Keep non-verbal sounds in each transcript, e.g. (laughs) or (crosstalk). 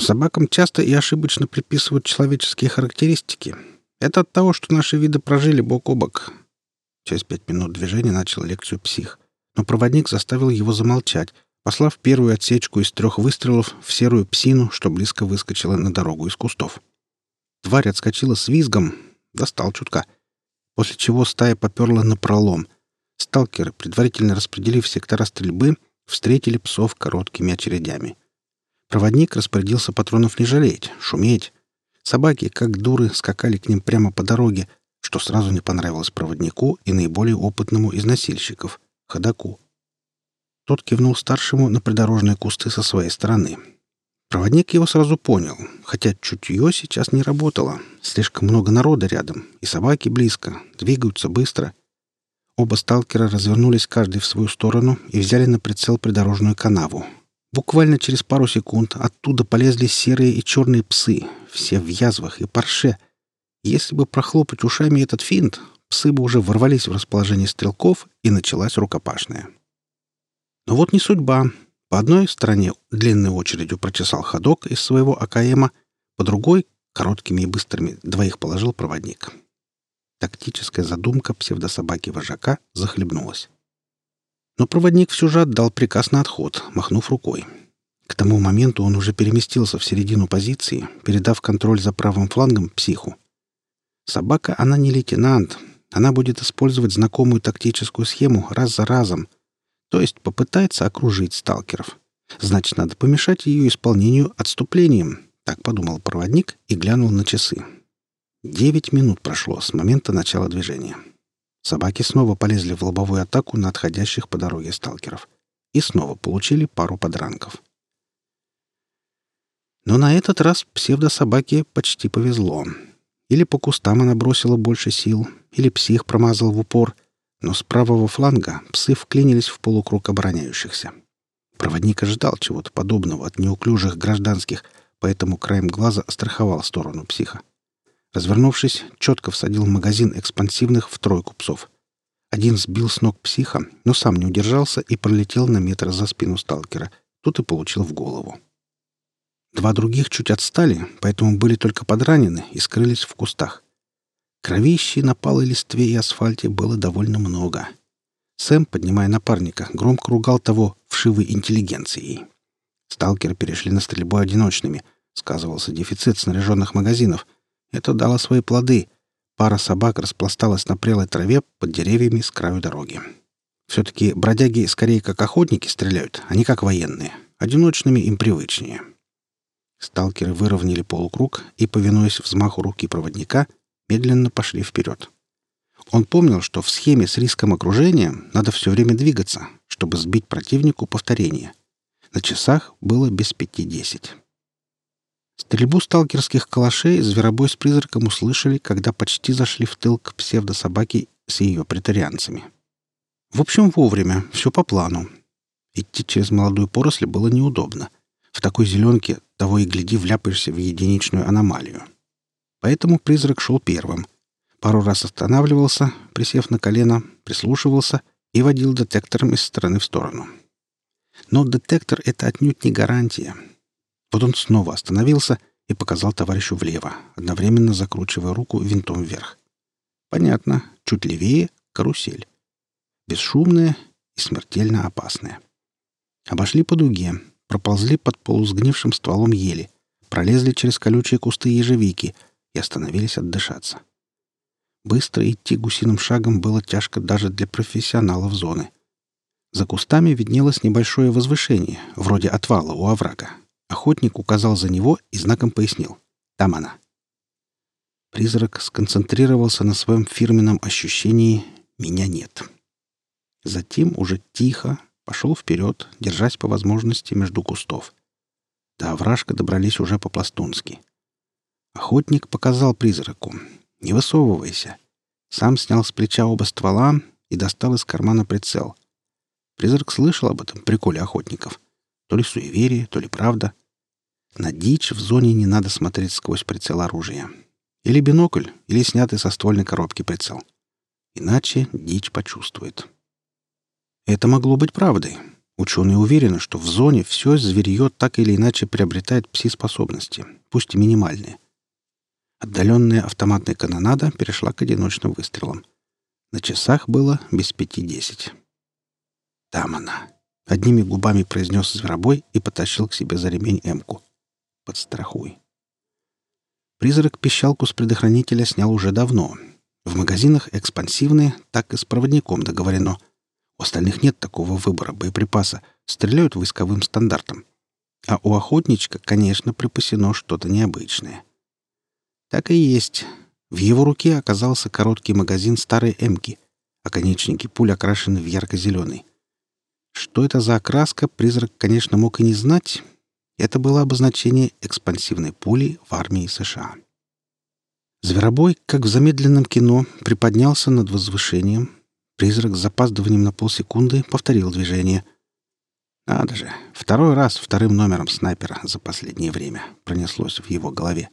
Собакам часто и ошибочно приписывают человеческие характеристики. Это от того, что наши виды прожили бок о бок. Через пять минут движения начал лекцию псих. Но проводник заставил его замолчать, послав первую отсечку из трех выстрелов в серую псину, что близко выскочила на дорогу из кустов. Тварь отскочила с визгом, достал чутка, после чего стая поперла на Проводник распорядился патронов не жалеть, шуметь. Собаки, как дуры, скакали к ним прямо по дороге, что сразу не понравилось проводнику и наиболее опытному из носильщиков — ходаку. Тот кивнул старшему на придорожные кусты со своей стороны. Проводник его сразу понял, хотя чутье сейчас не работало. Слишком много народа рядом, и собаки близко, двигаются быстро. Оба сталкера развернулись каждый в свою сторону и взяли на прицел придорожную канаву, Буквально через пару секунд оттуда полезли серые и черные псы, все в язвах и парше. Если бы прохлопать ушами этот финт, псы бы уже ворвались в расположение стрелков, и началась рукопашная. Но вот не судьба. По одной стороне длинной очередью прочесал ходок из своего АКМа, по Но проводник все же отдал приказ на отход, махнув рукой. К тому моменту он уже переместился в середину позиции, передав контроль за правым флангом психу. Собака, она не лейтенант. Она будет использовать знакомую тактическую схему раз за разом. То есть попытается окружить сталкеров. Значит, надо помешать ее исполнению отступлением. Так подумал проводник и глянул на часы. Девять минут прошло с момента начала движения. Собаки снова полезли в лобовую атаку на отходящих по дороге сталкеров и снова получили пару подранков. Но на этот раз псевдособаке почти повезло. Или по кустам она бросила больше сил, или псих промазал в упор, но с правого фланга псы вклинились в полукруг обороняющихся. Проводник ожидал чего-то подобного от неуклюжих гражданских, поэтому краем глаза страховал сторону психа. Развернувшись, четко всадил магазин экспансивных в тройку псов. Один сбил с ног психа, но сам не удержался и пролетел на метр за спину сталкера. Тут и получил в голову. Два других чуть отстали, поэтому были только подранены и скрылись в кустах. Кровищи на палой листве и асфальте было довольно много. Сэм, поднимая напарника, громко ругал того вшивой интеллигенцией. Сталкеры перешли на стрельбу одиночными. Сказывался дефицит снаряженных магазинов — это дало свои плоды. Пара собак распласталась на прелой траве под деревьями с краю дороги. Все-таки бродяги скорее как охотники стреляют, а не как военные. Одиночными им привычнее. Сталкеры выровняли полукруг и, повинуясь взмаху руки проводника, медленно пошли вперед. Он помнил, что в схеме с риском окружения надо все время двигаться, чтобы сбить противнику повторение. На часах было без пяти десять. Стрельбу сталкерских калашей зверобой с призраком услышали, когда почти зашли в тыл к псевдособаке с ее претарианцами. В общем, вовремя, все по плану. Идти через молодую поросль было неудобно. В такой зеленке того и гляди вляпаешься в единичную аномалию. Поэтому призрак шел первым. Пару раз останавливался, присев на колено, прислушивался и водил детектором из стороны в сторону. Но детектор — это отнюдь не гарантия — вот он снова остановился и показал товарищу влево, одновременно закручивая руку винтом вверх. Понятно, чуть левее — карусель. Бесшумная и смертельно опасная. Обошли по дуге, проползли под полусгнившим стволом ели, пролезли через колючие кусты ежевики и остановились отдышаться. Быстро идти гусиным шагом было тяжко даже для профессионалов зоны. За кустами виднелось небольшое возвышение, вроде отвала у оврага, Охотник указал за него и знаком пояснил. «Там она». Призрак сконцентрировался на своем фирменном ощущении «меня нет». Затем уже тихо пошел вперед, держась по возможности между кустов. До овражка добрались уже по-пластунски. Охотник показал призраку. «Не высовывайся». Сам снял с плеча оба ствола и достал из кармана прицел. Призрак слышал об этом приколе охотников. То ли суеверие, то ли правда. На дичь в зоне не надо смотреть сквозь прицел оружия. Или бинокль, или снятый со ствольной коробки прицел. Иначе дичь почувствует. Это могло быть правдой. Ученые уверены, что в зоне все зверье так или иначе приобретает пси-способности, пусть и минимальные. Отдаленная автоматная канонада перешла к одиночным выстрелам. На часах было без пяти десять. «Там она!» — одними страхуй. Призрак пищалку с предохранителя снял уже давно. В магазинах экспансивные, так и с проводником договорено. У остальных нет такого выбора боеприпаса, стреляют войсковым стандартом. А у охотничка, конечно, припасено что-то необычное. Так и есть. В его руке оказался короткий магазин старой эмки, а конечники пуль окрашены в ярко-зеленый. Что это за окраска, призрак, конечно, мог и не знать, это было обозначение экспансивной пули в армии США. Зверобой, как в замедленном кино, приподнялся над возвышением. Призрак с запаздыванием на полсекунды повторил движение. «Надо же, второй раз вторым номером снайпера за последнее время пронеслось в его голове»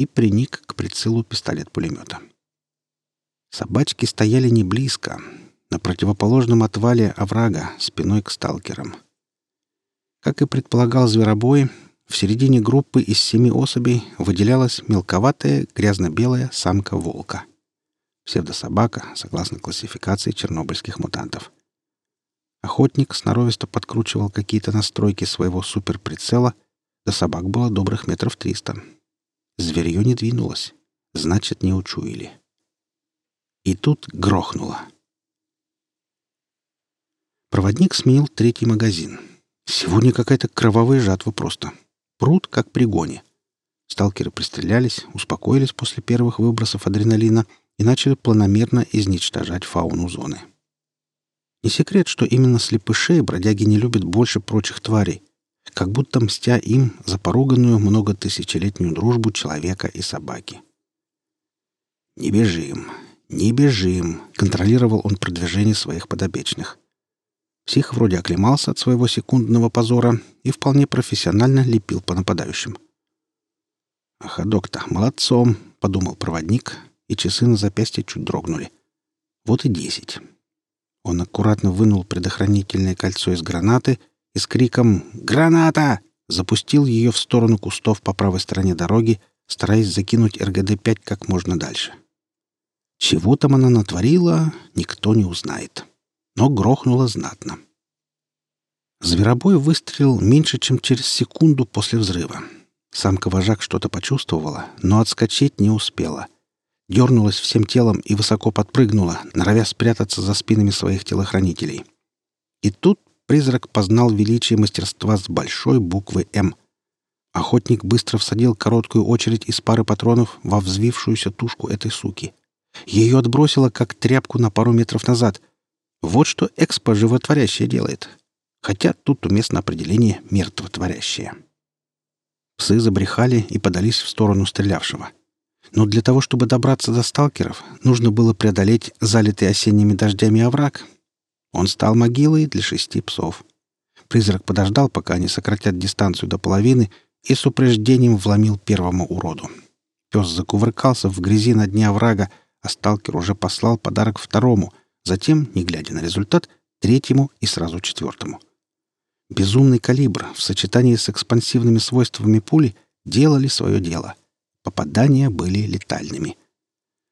и приник к прицелу пистолет-пулемета. Собачки стояли не близко, на противоположном отвале оврага, спиной к сталкерам — как и предполагал зверобой, в середине группы из семи особей выделялась мелковатая грязно-белая самка-волка. Псевдособака, согласно классификации чернобыльских мутантов. Охотник сноровисто подкручивал какие-то настройки своего суперприцела, до собак было добрых метров триста. Зверье не двинулось, значит, не учуяли. И тут грохнуло. Проводник сменил третий магазин — Сегодня какая-то кровавая жатва просто. Пруд как при Сталкеры пристрелялись, успокоились после первых выбросов адреналина и начали планомерно изничтожать фауну зоны. Не секрет, что именно слепышей бродяги не любят больше прочих тварей, как будто мстя им за поруганную многотысячелетнюю дружбу человека и собаки. «Не бежим, не бежим», — контролировал он продвижение своих подопечных — Псих вроде оклемался от своего секундного позора и вполне профессионально лепил по нападающим. «А ходок-то молодцом!» — подумал проводник, и часы на запястье чуть дрогнули. «Вот и десять». Он аккуратно вынул предохранительное кольцо из гранаты и с криком «Граната!» запустил ее в сторону кустов по правой стороне дороги, стараясь закинуть РГД-5 как можно дальше. Чего там она натворила, никто не узнает но грохнуло знатно. Зверобой выстрелил меньше, чем через секунду после взрыва. Самка вожак что-то почувствовала, но отскочить не успела. Дернулась всем телом и высоко подпрыгнула, норовя спрятаться за спинами своих телохранителей. И тут призрак познал величие мастерства с большой буквы «М». Охотник быстро всадил короткую очередь из пары патронов во взвившуюся тушку этой суки. Ее отбросило, как тряпку на пару метров назад, вот что экспо животворящее делает. Хотя тут уместно определение «мертвотворящее». Псы забрехали и подались в сторону стрелявшего. Но для того, чтобы добраться до сталкеров, нужно было преодолеть залитый осенними дождями овраг. Он стал могилой для шести псов. Призрак подождал, пока они сократят дистанцию до половины, и с упреждением вломил первому уроду. Пес закувыркался в грязи на дне оврага, а сталкер уже послал подарок второму — Затем, не глядя на результат, третьему и сразу четвертому. Безумный калибр в сочетании с экспансивными свойствами пули делали свое дело. Попадания были летальными.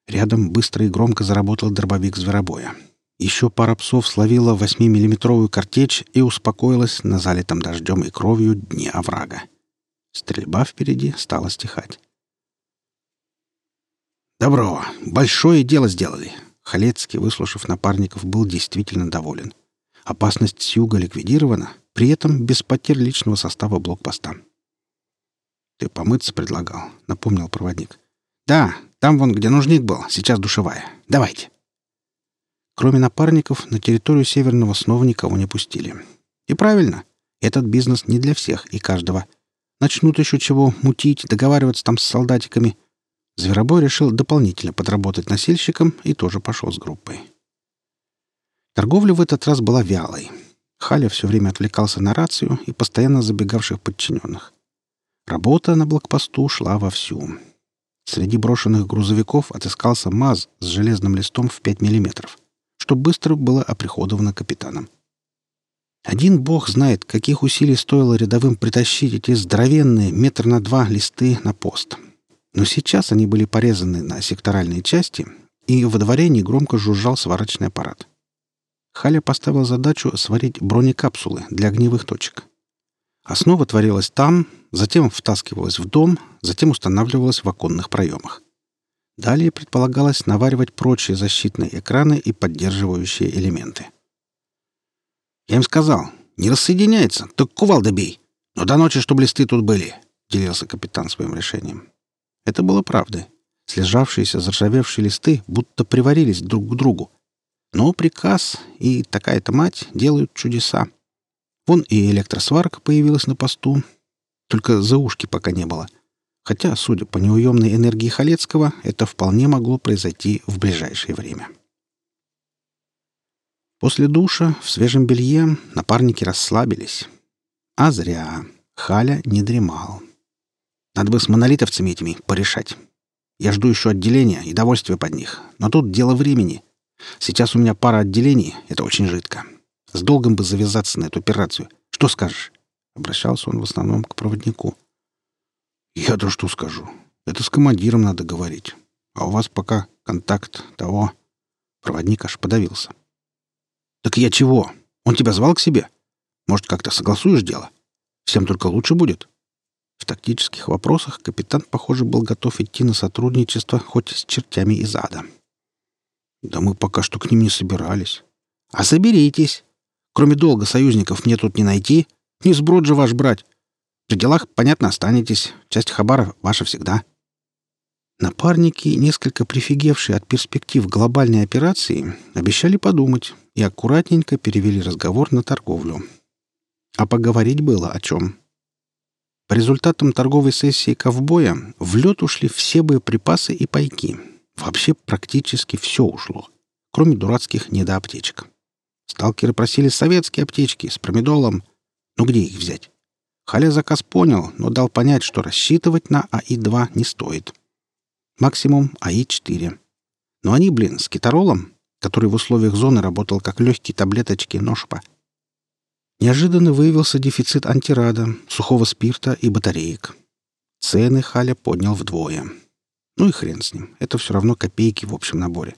Рядом быстро и громко заработал дробовик зверобоя. Еще пара псов словила 8-миллиметровую картечь и успокоилась на залитом дождем и кровью дне оврага. Стрельба впереди стала стихать. «Добро! Большое дело сделали!» Халецкий, выслушав напарников, был действительно доволен. Опасность с юга ликвидирована, при этом без потерь личного состава блокпоста. «Ты помыться предлагал», — напомнил проводник. «Да, там вон, где нужник был, сейчас душевая. Давайте». Кроме напарников, на территорию Северного снова никого не пустили. И правильно, этот бизнес не для всех и каждого. Начнут еще чего мутить, договариваться там с солдатиками — Зверобой решил дополнительно подработать носильщиком и тоже пошел с группой. Торговля в этот раз была вялой. Халя все время отвлекался на рацию и постоянно забегавших подчиненных. Работа на блокпосту шла вовсю. Среди брошенных грузовиков отыскался МАЗ с железным листом в 5 мм, что быстро было оприходовано капитаном. Один бог знает, каких усилий стоило рядовым притащить эти здоровенные метр на два листы на пост — Но сейчас они были порезаны на секторальные части, и во дворе негромко жужжал сварочный аппарат. Халя поставила задачу сварить бронекапсулы для огневых точек. Основа творилась там, затем втаскивалась в дом, затем устанавливалась в оконных проемах. Далее предполагалось наваривать прочие защитные экраны и поддерживающие элементы. «Я им сказал, не рассоединяется, так кувалда бей. Но до ночи, чтобы листы Это было правдой. Слежавшиеся, заржавевшие листы будто приварились друг к другу. Но приказ и такая-то мать делают чудеса. Вон и электросварка появилась на посту. Только за ушки пока не было. Хотя, судя по неуемной энергии Халецкого, это вполне могло произойти в ближайшее время. После душа в свежем белье напарники расслабились. А зря. Халя не дремал. Надо бы с монолитовцами этими порешать. Я жду еще отделения и довольствия под них. Но тут дело времени. Сейчас у меня пара отделений. Это очень жидко. С долгом бы завязаться на эту операцию. Что скажешь?» Обращался он в основном к проводнику. «Я-то что скажу? Это с командиром надо говорить. А у вас пока контакт того...» Проводник аж подавился. «Так я чего? Он тебя звал к себе? Может, как-то согласуешь дело? Всем только лучше будет». В тактических вопросах капитан, похоже, был готов идти на сотрудничество хоть с чертями из ада. «Да мы пока что к ним не собирались». «А соберитесь. Кроме долга союзников мне тут не найти. Не сброд же ваш брать. При делах, понятно, останетесь. По результатам торговой сессии ковбоя в лед ушли все боеприпасы и пайки. Вообще практически все ушло, кроме дурацких недоаптечек. Сталкеры просили советские аптечки с промедолом. Ну где их взять? Халя заказ понял, но дал понять, что рассчитывать на АИ-2 не стоит. Максимум АИ-4. Но они, блин, с китаролом, который в условиях зоны работал как легкие таблеточки ножпа — Неожиданно выявился дефицит антирада, сухого спирта и батареек. Цены Халя поднял вдвое. Ну и хрен с ним, это все равно копейки в общем наборе.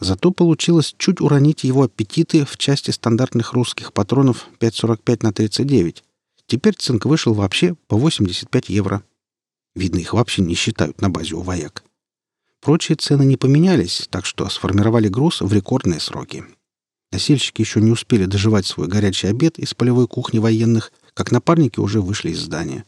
Зато получилось чуть уронить его аппетиты в части стандартных русских патронов 5,45 на 39. Теперь цинк вышел вообще по 85 евро. Видно, их вообще не считают на базе у вояк. Прочие цены не поменялись, так что сформировали груз в рекордные сроки. Носильщики еще не успели доживать свой горячий обед из полевой кухни военных, как напарники уже вышли из здания.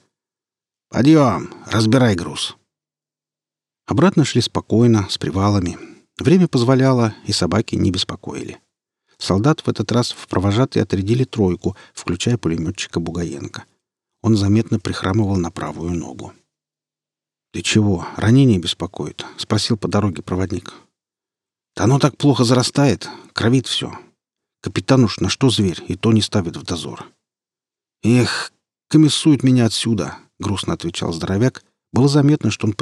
«Подъем! Разбирай груз!» Обратно шли спокойно, с привалами. Время позволяло, и собаки не беспокоили. Солдат в этот раз в провожатые отрядили тройку, включая пулеметчика Бугаенко. Он заметно прихрамывал на правую ногу. «Ты чего, ранение беспокоит?» — спросил по дороге проводник. «Да оно так плохо зарастает, кровит все. Капитан уж на что зверь, и то не ставит в дозор». «Эх, комиссует меня отсюда», — грустно отвечал здоровяк. Было заметно, что он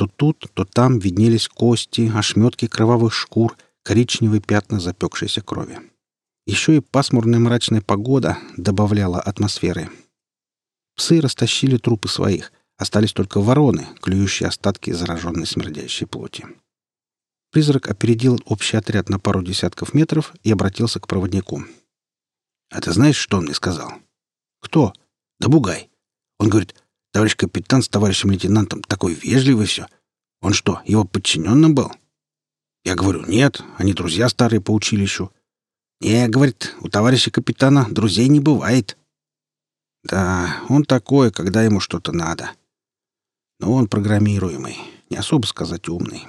То тут, то там виднелись кости, ошметки кровавых шкур, коричневые пятна запекшейся крови. Еще и пасмурная мрачная погода добавляла атмосферы. Псы растащили трупы своих. Остались только вороны, клюющие остатки зараженной смердящей плоти. Призрак опередил общий отряд на пару десятков метров и обратился к проводнику. «А ты знаешь, что он мне сказал?» «Кто?» «Да Бугай. Он говорит, товарищ капитан с товарищем лейтенантом такой вежливый все. Он что, его подчиненным был?» Я говорю, нет, они друзья старые по училищу. «Не, — говорит, — у товарища капитана друзей не бывает». «Да, он такой, когда ему что-то надо. Но он программируемый, не особо сказать умный.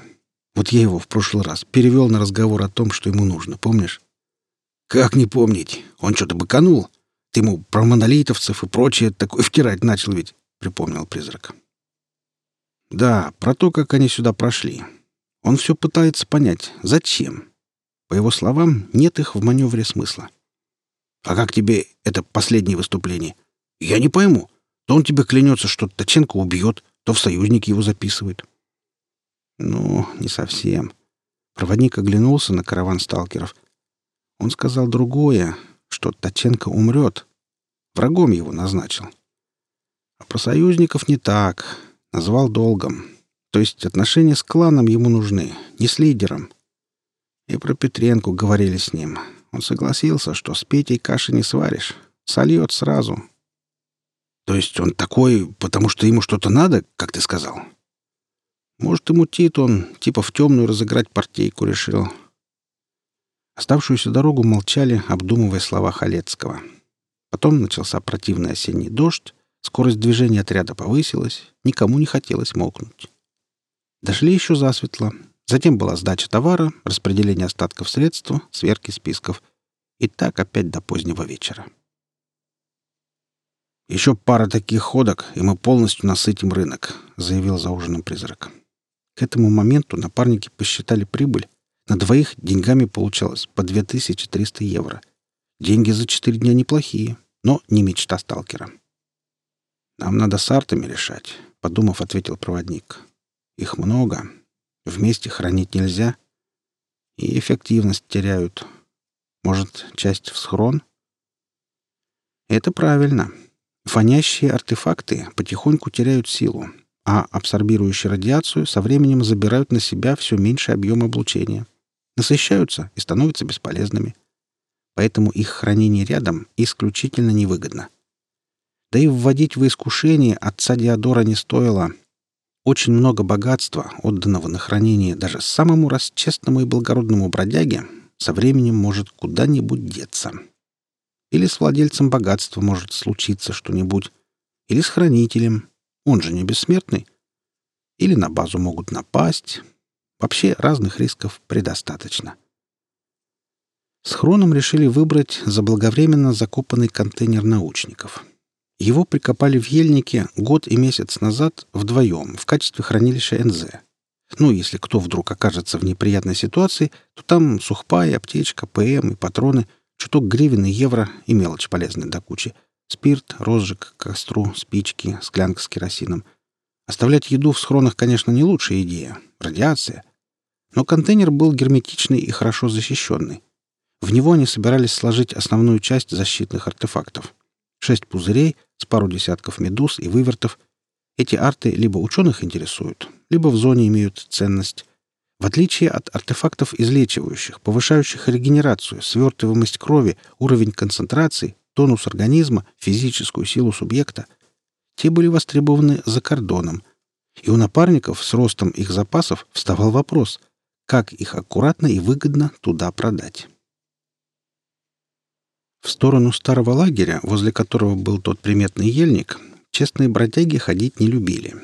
Вот я его в прошлый раз перевел на разговор о том, что ему нужно, помнишь? Как не помнить? Он что-то быканул. Ты ему про монолитовцев и припомнил призрак. Да, про то, как они сюда прошли. Он все пытается понять, зачем. По его словам, нет их в маневре смысла. А как тебе это последнее выступление? Я не пойму. То он тебе клянется, что Таченко убьет, то в союзник его записывает. Ну, не совсем. Проводник оглянулся на караван сталкеров. Он сказал другое, что Таченко умрет. Врагом его назначил. — А про союзников не так. Назвал долгом. То есть отношения с кланом ему нужны, не с лидером. И про Петренку говорили с ним. Он согласился, что с Петей каши не сваришь. Сольет сразу. То есть он такой, потому что ему что-то надо, как ты сказал? Может, ему Тит он, Скорость движения отряда повысилась, никому не хотелось мокнуть. Дошли еще засветло. Затем была сдача товара, распределение остатков средств, сверки списков. И так опять до позднего вечера. «Еще пара таких ходок, и мы полностью насытим рынок», — заявил за ужином призрак. К этому моменту напарники посчитали прибыль. На двоих деньгами получалось по 2300 евро. Деньги за четыре дня неплохие, но не мечта сталкера. «Нам надо с артами решать», — подумав, ответил проводник. Их много. Вместе хранить нельзя. И эффективность теряют. Может, часть в схрон? Это правильно. Фонящие артефакты потихоньку теряют силу, а абсорбирующие радиацию со временем забирают на себя все меньше объем облучения. Насыщаются и становятся бесполезными. Поэтому их хранение рядом исключительно невыгодно. Да и вводить в искушение отца Диодора не стоило — очень много богатства, отданного на хранение даже самому расчестному и благородному бродяге, со временем может куда-нибудь деться. Или с владельцем богатства может случиться что-нибудь, или с хранителем, он же не бессмертный, или на базу могут напасть. Вообще разных рисков предостаточно. С Хроном решили выбрать заблаговременно закопанный контейнер научников — его прикопали в ельнике год и месяц назад вдвоем в качестве хранилища НЗ. Ну, если кто вдруг окажется в неприятной ситуации, то там сухпай, аптечка, ПМ и патроны, чуток гривен и евро и мелочь полезная до кучи. Спирт, розжиг, костру, спички, склянка с керосином. Оставлять еду в схронах, конечно, не лучшая идея. Радиация. Но контейнер был герметичный и хорошо защищенный. В него они собирались сложить основную часть защитных артефактов. Шесть пузырей — с пару десятков медуз и вывертов. Эти арты либо ученых интересуют, либо в зоне имеют ценность. В отличие от артефактов излечивающих, повышающих регенерацию, свертываемость крови, уровень концентрации, тонус организма, физическую силу субъекта, те были востребованы за кордоном. И у напарников с ростом их запасов вставал вопрос, как их аккуратно и выгодно туда продать. В сторону старого лагеря, возле которого был тот приметный ельник, честные бродяги ходить не любили.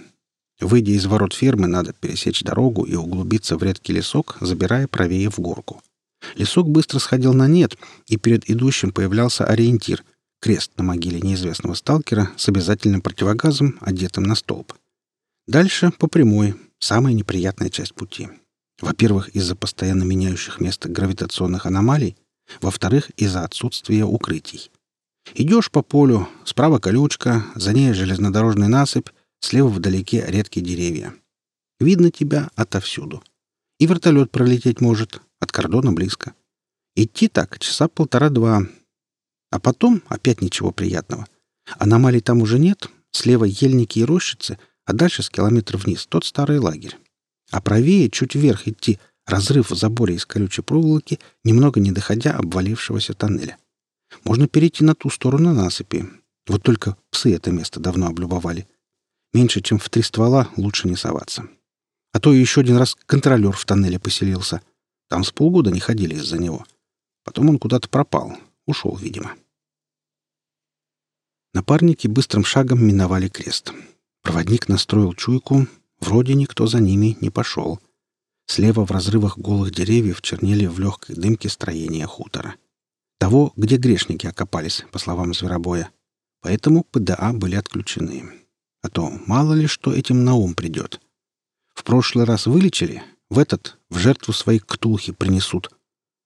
Выйдя из ворот фермы, надо пересечь дорогу и углубиться в редкий лесок, забирая правее в горку. Лесок быстро сходил на нет, и перед идущим появлялся ориентир — крест на могиле неизвестного сталкера с обязательным противогазом, одетым на столб. Дальше по прямой, самая неприятная часть пути. Во-первых, из-за постоянно меняющих место гравитационных аномалий — во-вторых, из-за отсутствия укрытий. Идешь по полю, справа колючка, за ней железнодорожная насыпь, слева вдалеке редкие деревья. Видно тебя отовсюду. И вертолет пролететь может, от кордона близко. Идти так часа полтора-два. А потом опять ничего приятного. Аномалий там уже нет, слева ельники и рощицы, а дальше с километра вниз тот старый лагерь. А правее, чуть вверх идти, разрыв забора из колючей проволоки, немного не доходя обвалившегося тоннеля. Можно перейти на ту сторону насыпи. Вот только псы это место давно облюбовали. Меньше, чем в три ствола, лучше не соваться. А то еще один раз контролер в тоннеле поселился. Там с полгода не ходили из-за него. Потом он куда-то пропал. Ушел, видимо. Напарники быстрым шагом миновали крест. Проводник настроил чуйку. Вроде никто за ними не пошел — Слева в разрывах голых деревьев чернели в легкой дымке строения хутора. Того, где грешники окопались, по словам зверобоя. Поэтому ПДА были отключены. А то мало ли что этим на ум придет. В прошлый раз вылечили, В этот в жертву свои ктулхи принесут.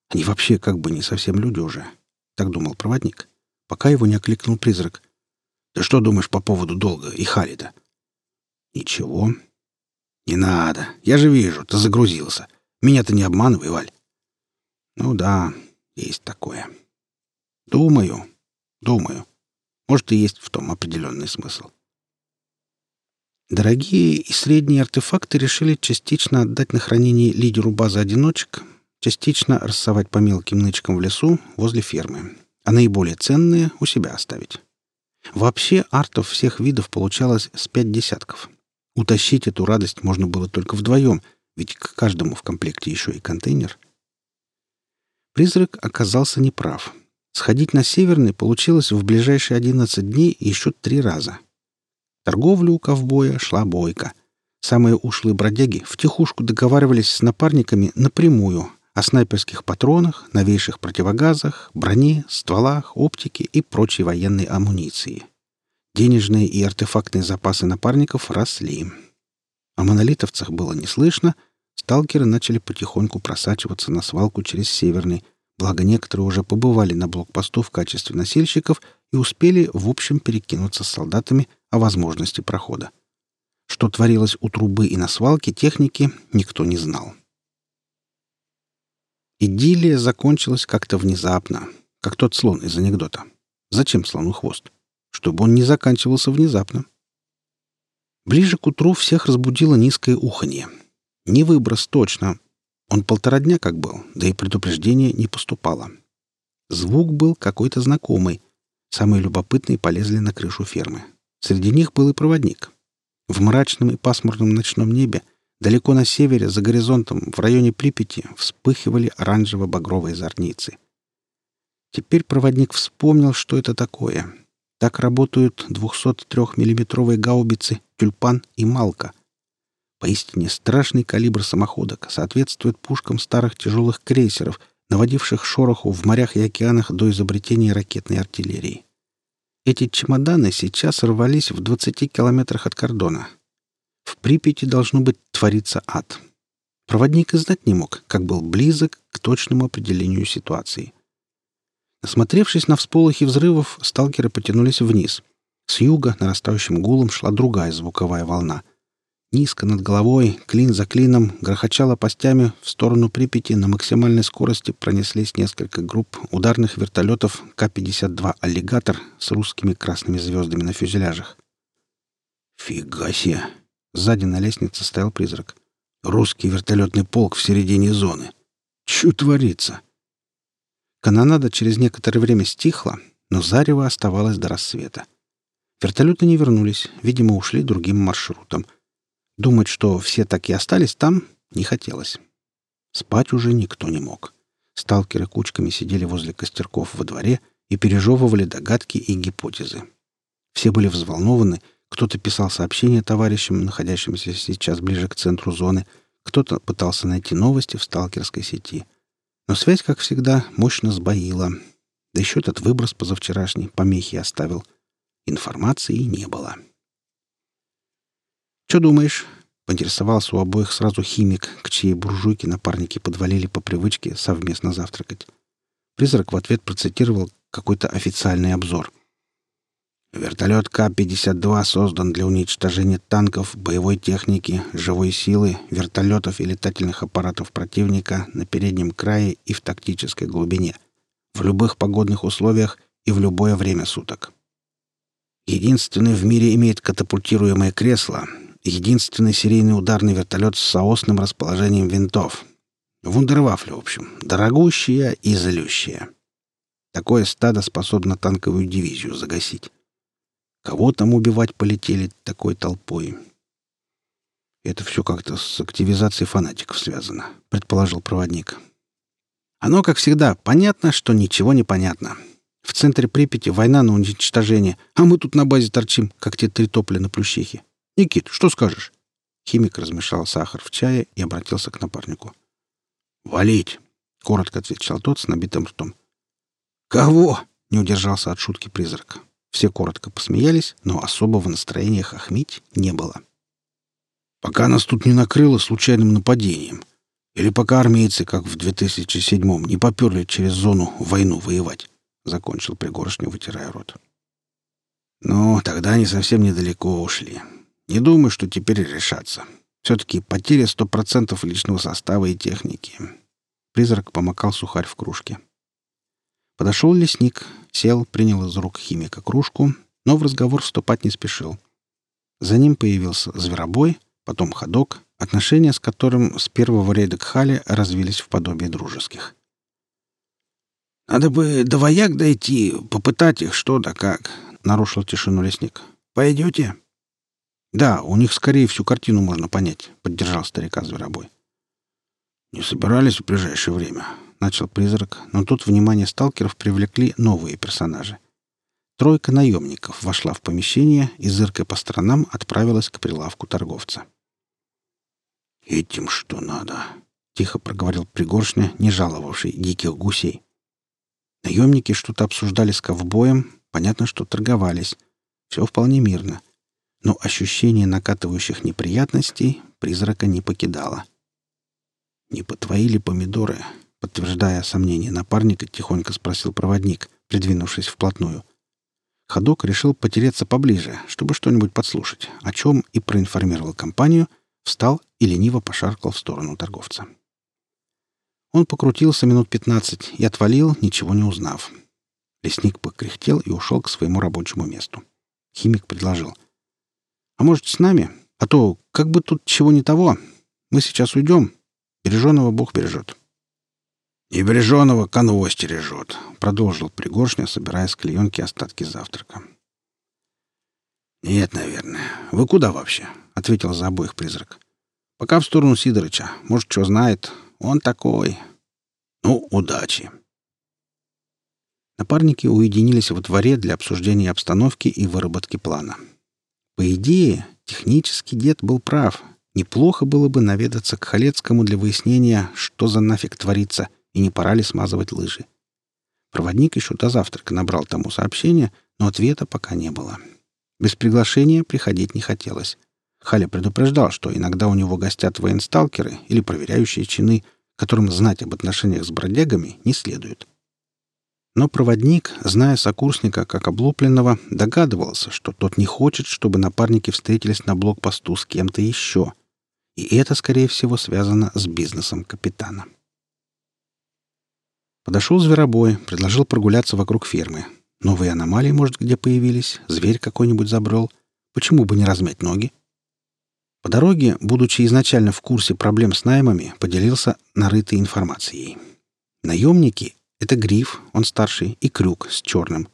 Они вообще как бы не совсем люди уже. Так думал проводник, пока его не окликнул призрак. «Да что думаешь по поводу долга и Халида?» «Ничего». «Не надо. Я же вижу, ты загрузился. Меня-то не обманывай, Валь». «Ну да, есть такое». «Думаю, думаю. Может, и есть в том определенный смысл». Дорогие и средние артефакты решили частично отдать на хранение лидеру базы одиночек, частично рассовать по мелким нычкам в лесу возле фермы, а наиболее ценные у себя оставить. Вообще артов всех видов получалось с пять десятков. Утащить эту радость можно было только вдвоем, ведь к каждому в комплекте еще и контейнер. Призрак оказался неправ. Сходить на Северный получилось в ближайшие 11 дней еще три раза. Торговля у ковбоя шла бойко. Самые ушлые бродяги втихушку договаривались с напарниками напрямую о снайперских патронах, новейших противогазах, броне, стволах, оптике и прочей военной амуниции. Денежные и артефактные запасы напарников росли. О монолитовцах было не слышно, сталкеры начали потихоньку просачиваться на свалку через Северный, благо некоторые уже побывали на блокпосту в качестве носильщиков и успели в общем перекинуться с солдатами о возможности прохода. Что творилось у трубы и на свалке техники, никто не знал. Идиллия закончилась как-то внезапно, как тот слон из анекдота. Зачем слону хвост? чтобы он не заканчивался внезапно. Ближе к утру всех разбудило низкое уханье. Не выброс точно. Он полтора дня как был, да и предупреждение не поступало. Звук был какой-то знакомый. Самые любопытные полезли на Так работают 203-миллиметровые гаубицы «Тюльпан» и «Малка». Поистине страшный калибр самоходок соответствует пушкам старых тяжелых крейсеров, наводивших шороху в морях и океанах до изобретения ракетной артиллерии. Эти чемоданы сейчас рвались в 20 километрах от кордона. В Припяти должно быть твориться ад. Проводник и знать не мог, как был близок к точному определению ситуации — Смотревшись на всполохи взрывов, сталкеры потянулись вниз. С юга нарастающим гулом шла другая звуковая волна. Низко над головой, клин за клином, грохочало постями в сторону Припяти на максимальной скорости пронеслись несколько групп ударных вертолетов К-52 «Аллигатор» с русскими красными звездами на фюзеляжах. «Фига себе!» — сзади на лестнице стоял призрак. «Русский вертолетный полк в середине зоны. Чё творится?» Канонада через некоторое время стихла, но зарево оставалось до рассвета. Вертолеты не вернулись, видимо, ушли другим маршрутом. Думать, что все так и остались там, не хотелось. Спать уже никто не мог. Сталкеры кучками сидели возле костерков во дворе и пережевывали догадки и гипотезы. Все были взволнованы, кто-то писал сообщения товарищам, находящимся сейчас ближе к центру зоны, кто-то пытался найти новости в сталкерской сети — но связь, как всегда, мощно сбоила. Да еще этот выброс позавчерашний помехи оставил. Информации не было. «Че думаешь?» — поинтересовался у обоих сразу химик, к чьей буржуйке напарники подвалили по привычке совместно завтракать. Призрак в ответ процитировал какой-то официальный обзор — Вертолет К-52 создан для уничтожения танков, боевой техники, живой силы, вертолетов и летательных аппаратов противника на переднем крае и в тактической глубине, в любых погодных условиях и в любое время суток. Единственный в мире имеет катапультируемое кресло, единственный серийный ударный вертолет с соосным расположением винтов. Вундервафля, в общем, дорогущая и злющая. Такое стадо способно танковую дивизию загасить. Кого там убивать полетели такой толпой? Это все как-то с активизацией фанатиков связано, предположил проводник. Оно, как всегда, понятно, что ничего не понятно. В центре Припяти война на уничтожение, а мы тут на базе торчим, как те три топли на плющихе. Никит, что скажешь? Химик размешал сахар в чае и обратился к напарнику. «Валить!» — коротко отвечал тот с набитым ртом. «Кого?» — не удержался от шутки призрак все коротко посмеялись, но особого настроения хохмить не было. Пока нас тут не накрыло случайным нападением. Или пока армейцы, как в 2007-м, не поперли через зону войну воевать. Закончил Пригоршню, вытирая рот. Но «Ну, тогда они совсем недалеко ушли. Не думаю, что теперь решаться. Все-таки потеря 100% личного состава и техники. Призрак помакал сухарь в кружке. — Подошел лесник, сел, принял из рук химика кружку, но в разговор вступать не спешил. За ним появился зверобой, потом ходок, отношения с которым с первого рейда к Хале развились в подобие дружеских. «Надо бы до вояк дойти, попытать их что да как», — нарушил тишину лесник. «Пойдете?» «Да, у них скорее всю картину можно понять», — поддержал старика Зверобой. «Не собирались в ближайшее время начал призрак, но тут внимание сталкеров привлекли новые персонажи. Тройка наемников вошла в помещение и, зыркой по сторонам, отправилась к прилавку торговца. «Этим что надо?» — тихо проговорил Пригоршня, не жаловавший диких гусей. Наемники что-то обсуждали с ковбоем, понятно, что торговались. Все вполне мирно. Но ощущение накатывающих неприятностей призрака не покидало. «Не по твои ли помидоры?» подтверждая сомнение напарника, тихонько спросил проводник, придвинувшись вплотную. Ходок решил потереться поближе, чтобы что-нибудь подслушать, о чем и проинформировал компанию, встал и лениво пошаркал в сторону торговца. Он покрутился минут пятнадцать и отвалил, ничего не узнав. Лесник покряхтел и ушел к своему рабочему месту. Химик предложил. «А может, с нами? А то как бы тут чего не того. Мы сейчас уйдем. Береженого Бог бережет». «И береженого конвой стережет», — продолжил Пригоршня, собирая с клеенки остатки завтрака. «Нет, наверное. Вы куда вообще?» — ответил за обоих призрак. «Пока в сторону Сидорыча. Может, что знает. Он такой. Ну, удачи. Напарники уединились во дворе для обсуждения обстановки и выработки плана. По идее, технически дед был прав. Неплохо было бы наведаться к Халецкому для выяснения, что за нафиг творится, и не пора ли смазывать лыжи. Проводник еще до завтрака набрал тому сообщение, но ответа пока не было. Без приглашения приходить не хотелось. Халя предупреждал, что иногда у него гостят военсталкеры или проверяющие чины, которым знать об отношениях с бродягами не следует. Но проводник, зная сокурсника как облупленного, догадывался, что тот не хочет, чтобы напарники встретились на блокпосту с кем-то еще. И это, скорее всего, связано с бизнесом капитана. Подошел зверобой, предложил прогуляться вокруг фермы. Новые аномалии, может, где появились, зверь какой-нибудь забрел. Почему бы не размять ноги? По дороге, будучи изначально в курсе проблем с наймами, поделился нарытой информацией. Наемники — это Гриф, он старший, и Крюк с черным.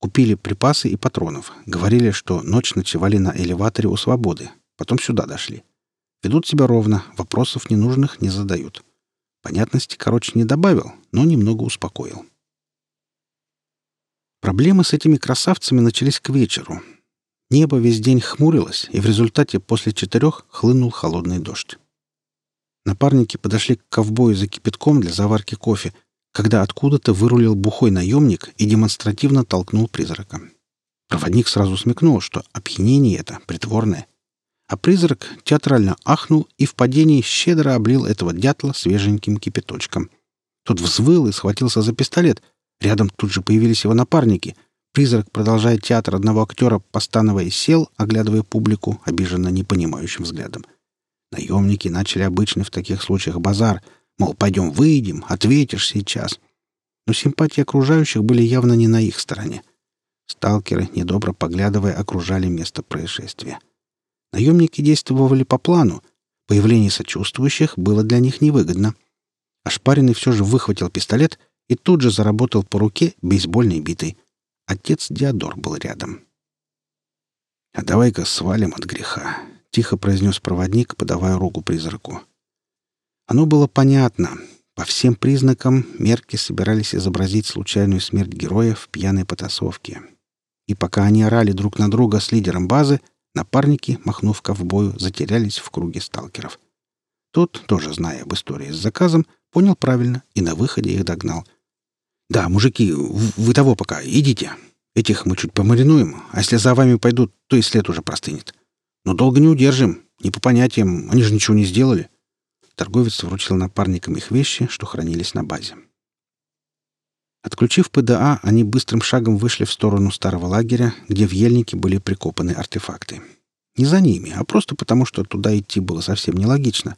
Купили припасы и патронов. Говорили, что ночь ночевали на элеваторе у Свободы. Потом сюда дошли. Ведут себя ровно, вопросов ненужных не задают. Понятности, короче, не добавил, но немного успокоил. Проблемы с этими красавцами начались к вечеру. Небо весь день хмурилось, и в результате после четырех хлынул холодный дождь. Напарники подошли к ковбою за кипятком для заварки кофе, когда откуда-то вырулил бухой наемник и демонстративно толкнул призрака. Проводник сразу смекнул, что опьянение это притворное — А призрак театрально ахнул и в падении щедро облил этого дятла свеженьким кипяточком. Тот взвыл и схватился за пистолет. Рядом тут же появились его напарники — Призрак, продолжая театр одного актера, постановая, сел, оглядывая публику, обиженно непонимающим взглядом. Наемники начали обычный в таких случаях базар, мол, пойдем выйдем, ответишь сейчас. Но симпатии окружающих были явно не на их стороне. Сталкеры, недобро поглядывая, окружали место происшествия. Наемники действовали по плану. Появление сочувствующих было для них невыгодно. Ошпаренный все же выхватил пистолет и тут же заработал по руке бейсбольной битой. Отец Диодор был рядом. «А давай-ка свалим от греха», — тихо произнес проводник, подавая руку призраку. Оно было понятно. По всем признакам мерки собирались изобразить случайную смерть героя в пьяной потасовке. И пока они орали друг на друга с лидером базы, напарники, махнув ковбою, затерялись в круге сталкеров. Тот, тоже зная об истории с заказом, понял правильно и на выходе их догнал — «Да, мужики, вы того пока, идите. Этих мы чуть помаринуем, а если за вами пойдут, то и след уже простынет. Но долго не удержим, не по понятиям, они же ничего не сделали. Торговец вручил напарникам их вещи, что хранились на базе. Отключив ПДА, они быстрым шагом вышли в сторону старого лагеря, где в ельнике были прикопаны артефакты. Не за ними, а просто потому, что туда идти было совсем нелогично.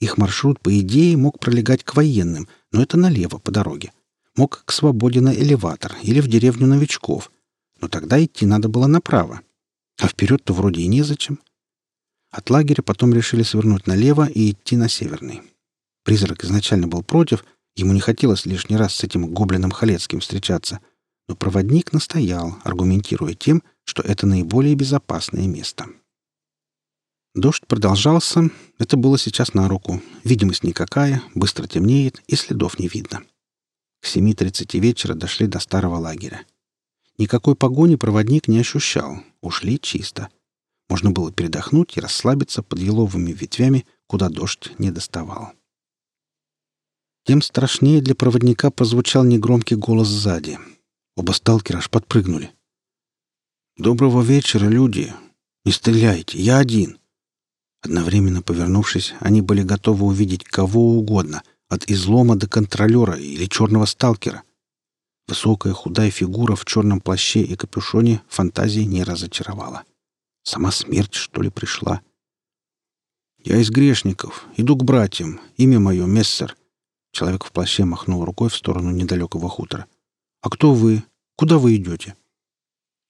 Их маршрут, по идее, мог пролегать к военным, но это налево по дороге. Мог к свободе на элеватор или в деревню новичков. Но тогда идти надо было направо. А вперед-то вроде и незачем. От лагеря потом решили свернуть налево и идти на северный. Призрак изначально был против, ему не хотелось лишний раз с этим гоблином Халецким встречаться, но проводник настоял, аргументируя тем, что это наиболее безопасное место. Дождь продолжался, это было сейчас на руку. Видимость никакая, быстро темнеет и следов не видно. К 7.30 вечера дошли до старого лагеря. Никакой погони проводник не ощущал, ушли чисто — можно было передохнуть и расслабиться под еловыми ветвями, куда дождь не доставал. Тем страшнее для проводника прозвучал негромкий голос сзади. Оба сталкера аж подпрыгнули. «Доброго вечера, люди! Не стреляйте, я один!» Одновременно повернувшись, они были готовы увидеть кого угодно, от излома до контролера или черного сталкера. Высокая худая фигура в черном плаще и капюшоне фантазии не разочаровала. Сама смерть, что ли, пришла? «Я из грешников. Иду к братьям. Имя мое — Мессер». Человек в плаще махнул рукой в сторону недалекого хутора. «А кто вы? Куда вы идете?»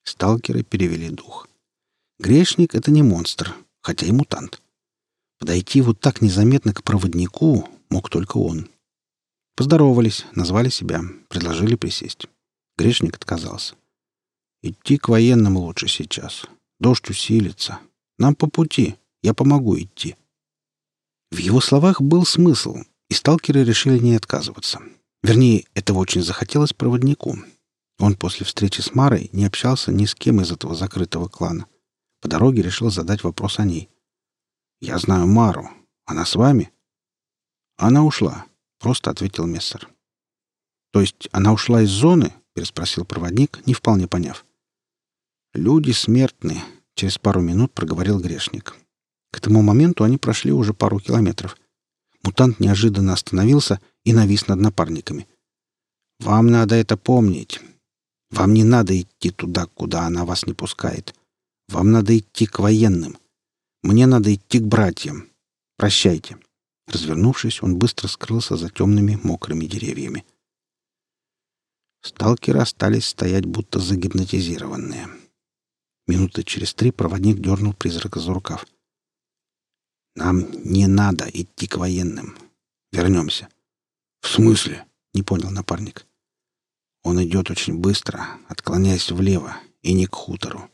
Сталкеры перевели дух. Грешник — это не монстр, хотя и мутант. Подойти вот так незаметно к проводнику мог только он. Поздоровались, назвали себя, предложили присесть. Грешник отказался. «Идти к военным лучше сейчас. Дождь усилится. Нам по пути. Я помогу идти». В его словах был смысл, и сталкеры решили не отказываться. Вернее, этого очень захотелось проводнику. Он после встречи с Марой не общался ни с кем из этого закрытого клана. По дороге решил задать вопрос о ней. «Я знаю Мару. Она с вами?» «Она ушла», — просто ответил Мессер. «То есть она ушла из зоны?» — переспросил проводник, не вполне поняв. «Люди смертны», — через пару минут проговорил грешник. К этому моменту они прошли уже пару километров. Мутант неожиданно остановился и навис над напарниками. «Вам надо это помнить. Вам не надо идти туда, куда она вас не пускает. Вам надо идти к военным. Мне надо идти к братьям. Прощайте». Развернувшись, он быстро скрылся за темными мокрыми деревьями. Сталкеры остались стоять будто загипнотизированные. Минуты через три проводник дернул призрака за рукав. «Нам не надо идти к военным. Вернемся». «В смысле?» — не понял напарник. «Он идет очень быстро, отклоняясь влево, и не к хутору».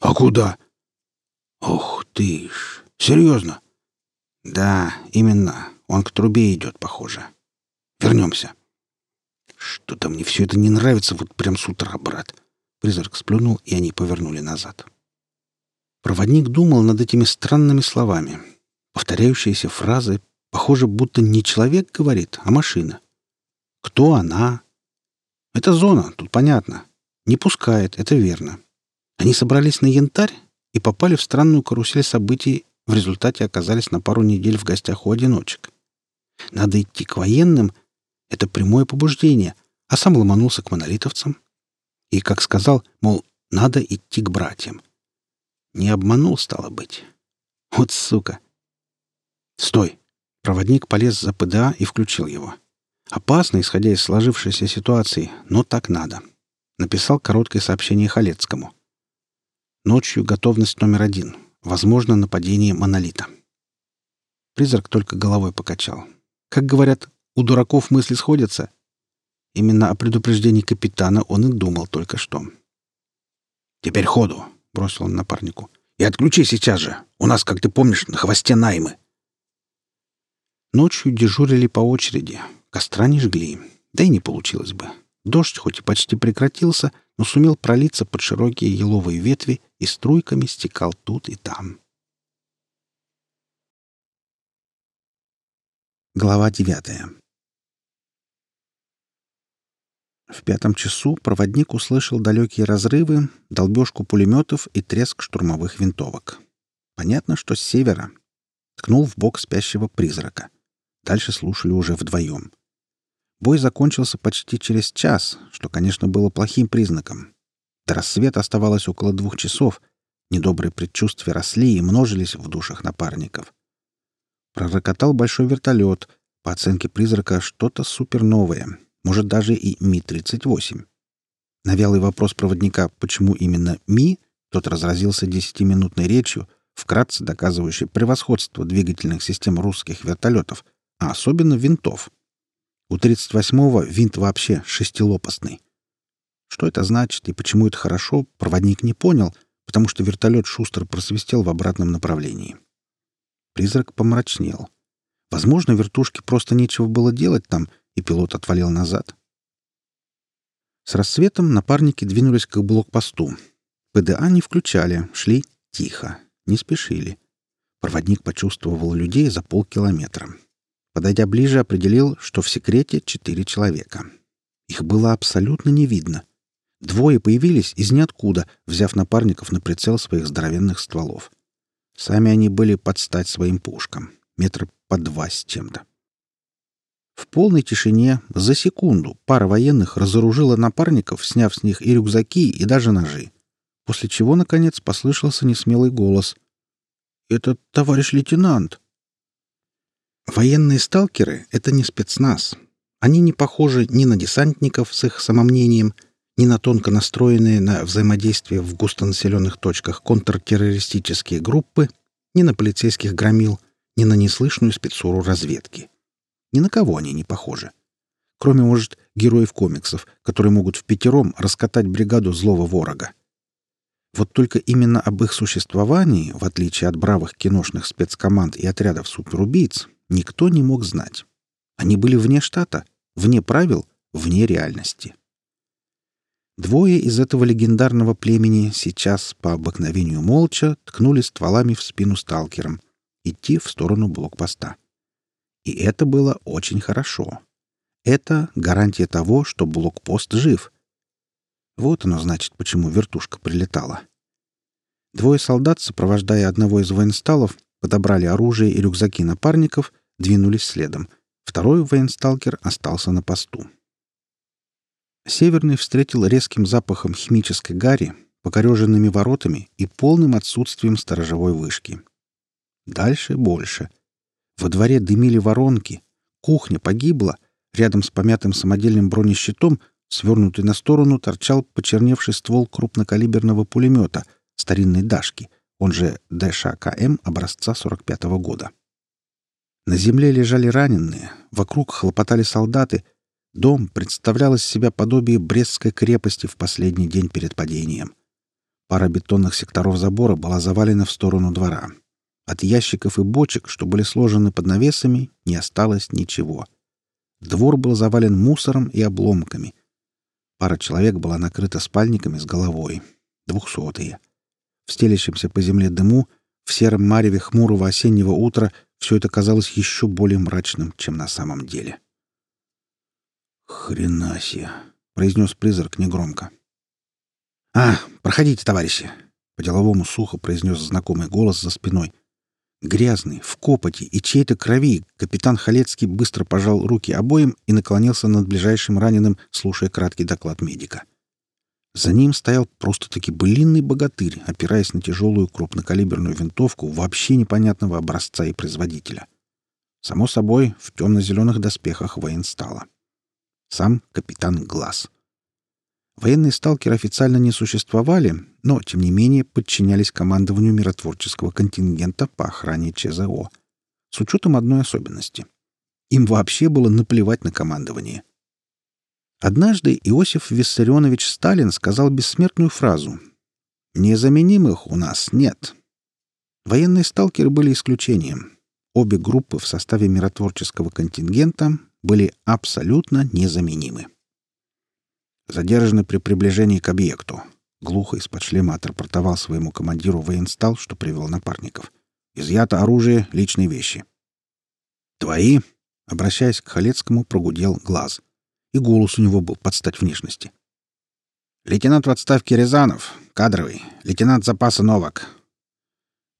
«А куда?» «Ох ты ж! Серьезно?» «Да, именно. Он к трубе идет, похоже. Вернемся». «Что-то мне все это не нравится вот прям с утра, брат. Призрак сплюнул, и они повторяющаяся фраза, похоже, будто не человек говорит, а машина. Кто она? Это зона, тут понятно. Не пускает, это верно. Они собрались на янтарь и попали в странную карусель событий, в результате оказались на пару недель в гостях у одиночек. Надо идти к военным, это прямое побуждение, а сам ломанулся к монолитовцам. И, как сказал, мол, надо идти к братьям. Не обманул, стало быть. Вот сука! — Стой!» Проводник полез за ПДА и включил его. Опасно, исходя из сложившейся ситуации, но так надо. Написал короткое сообщение Халецкому. Ночью готовность номер один. Возможно нападение монолита. Призрак только головой покачал. Как говорят, у дураков мысли сходятся. Именно о предупреждении капитана он и думал только что. «Теперь ходу», — бросил он напарнику. «И отключи сейчас же. У нас, как ты помнишь, на хвосте наймы». Ночью дежурили по очереди. Костра не жгли. Да и не получилось бы. Дождь хоть и почти прекратился, но сумел пролиться под широкие еловые ветви и струйками стекал тут и там. Глава девятая В пятом часу проводник услышал далекие разрывы, долбежку пулеметов и треск штурмовых винтовок. Понятно, что с севера. Ткнул в бок спящего призрака. Дальше слушали уже вдвоем. Бой закончился почти через час, что, конечно, было плохим признаком. До рассвета оставалось около двух часов. Недобрые предчувствия росли и множились в душах напарников. Пророкотал большой вертолет. По оценке призрака, что-то суперновое. Может, даже и Ми-38. На вялый вопрос проводника, почему именно Ми, тот разразился десятиминутной речью, вкратце доказывающей превосходство двигательных систем русских вертолетов, а особенно винтов. У 38-го винт вообще шестилопастный. Что это значит и почему это хорошо, проводник не понял, потому что вертолет шустро просвистел в обратном направлении. Призрак помрачнел. Возможно, вертушке просто нечего было делать там, и пилот отвалил назад. С рассветом напарники двинулись к блокпосту. ПДА не включали, шли тихо, не спешили. Проводник почувствовал людей за полкилометра. Подойдя ближе, определил, что в секрете четыре человека. Их было абсолютно не видно. Двое появились из ниоткуда, взяв напарников на прицел своих здоровенных стволов. Сами они были под стать своим пушкам, метр по два с чем-то. В полной тишине за секунду пара военных разоружила напарников, сняв с них и рюкзаки, и даже ножи. После чего, наконец, послышался несмелый голос. «Это товарищ лейтенант!» Военные сталкеры — это не спецназ. Они не похожи ни на десантников с их самомнением, ни на тонко настроенные на взаимодействие в густонаселенных точках контртеррористические группы, ни на полицейских громил, ни на неслышную спецуру разведки. Ни на кого они не похожи. Кроме, может, героев комиксов, которые могут в пятером раскатать бригаду злого ворога. Вот только именно об их существовании, в отличие от бравых киношных спецкоманд и отрядов суперубийц, Никто не мог знать. Они были вне штата, вне правил, вне реальности. Двое из этого легендарного племени сейчас по обыкновению молча ткнули стволами в спину сталкерам, идти в сторону блокпоста. И это было очень хорошо. Это гарантия того, что блокпост жив. Вот оно значит, почему вертушка прилетала. Двое солдат, сопровождая одного из военсталов, подобрали оружие и рюкзаки напарников двинулись следом. Второй военсталкер остался на посту. Северный встретил резким запахом химической гари, покореженными воротами и полным отсутствием сторожевой вышки. Дальше больше. Во дворе дымили воронки, кухня погибла, рядом с помятым самодельным бронещитом, свернутый на сторону, торчал почерневший ствол крупнокалиберного пулемета, старинной «Дашки», он же ДШКМ образца 45 -го года. На земле лежали раненые, вокруг хлопотали солдаты. Дом представлял из себя подобие Брестской крепости в последний день перед падением. Пара бетонных секторов забора была завалена в сторону двора. От ящиков и бочек, что были сложены под навесами, не осталось ничего. Двор был завален мусором и обломками. Пара человек была накрыта спальниками с головой. Двухсотые. В стелящемся по земле дыму, в сером мареве хмурого осеннего утра все это казалось еще более мрачным, чем на самом деле. «Хрена себе!» — произнес призрак негромко. «А, проходите, товарищи!» — по-деловому сухо произнес знакомый голос за спиной, Грязный, в копоти и чьей-то крови, капитан Халецкий быстро пожал руки обоим и наклонился над ближайшим раненым, слушая краткий доклад медика. За ним стоял просто-таки былинный богатырь, опираясь на тяжелую крупнокалиберную винтовку вообще непонятного образца и производителя. Само собой, в темно-зеленых доспехах военстала. Сам капитан Глаз — Военные сталкеры официально не существовали, но, тем не менее, подчинялись командованию миротворческого контингента по охране ЧЗО. С учетом одной особенности. Им вообще было наплевать на командование. Однажды Иосиф Виссарионович Сталин сказал бессмертную фразу «Незаменимых у нас нет». Военные сталкеры были исключением. Обе группы в составе миротворческого контингента были абсолютно незаменимы задержаны при приближении к объекту. Глухо из-под шлема отрапортовал своему командиру военстал, что привел напарников. Изъято оружие, личные вещи. «Твои?» — обращаясь к Халецкому, прогудел глаз. И голос у него был под стать внешности. «Лейтенант в отставке Рязанов, кадровый, лейтенант запаса Новак».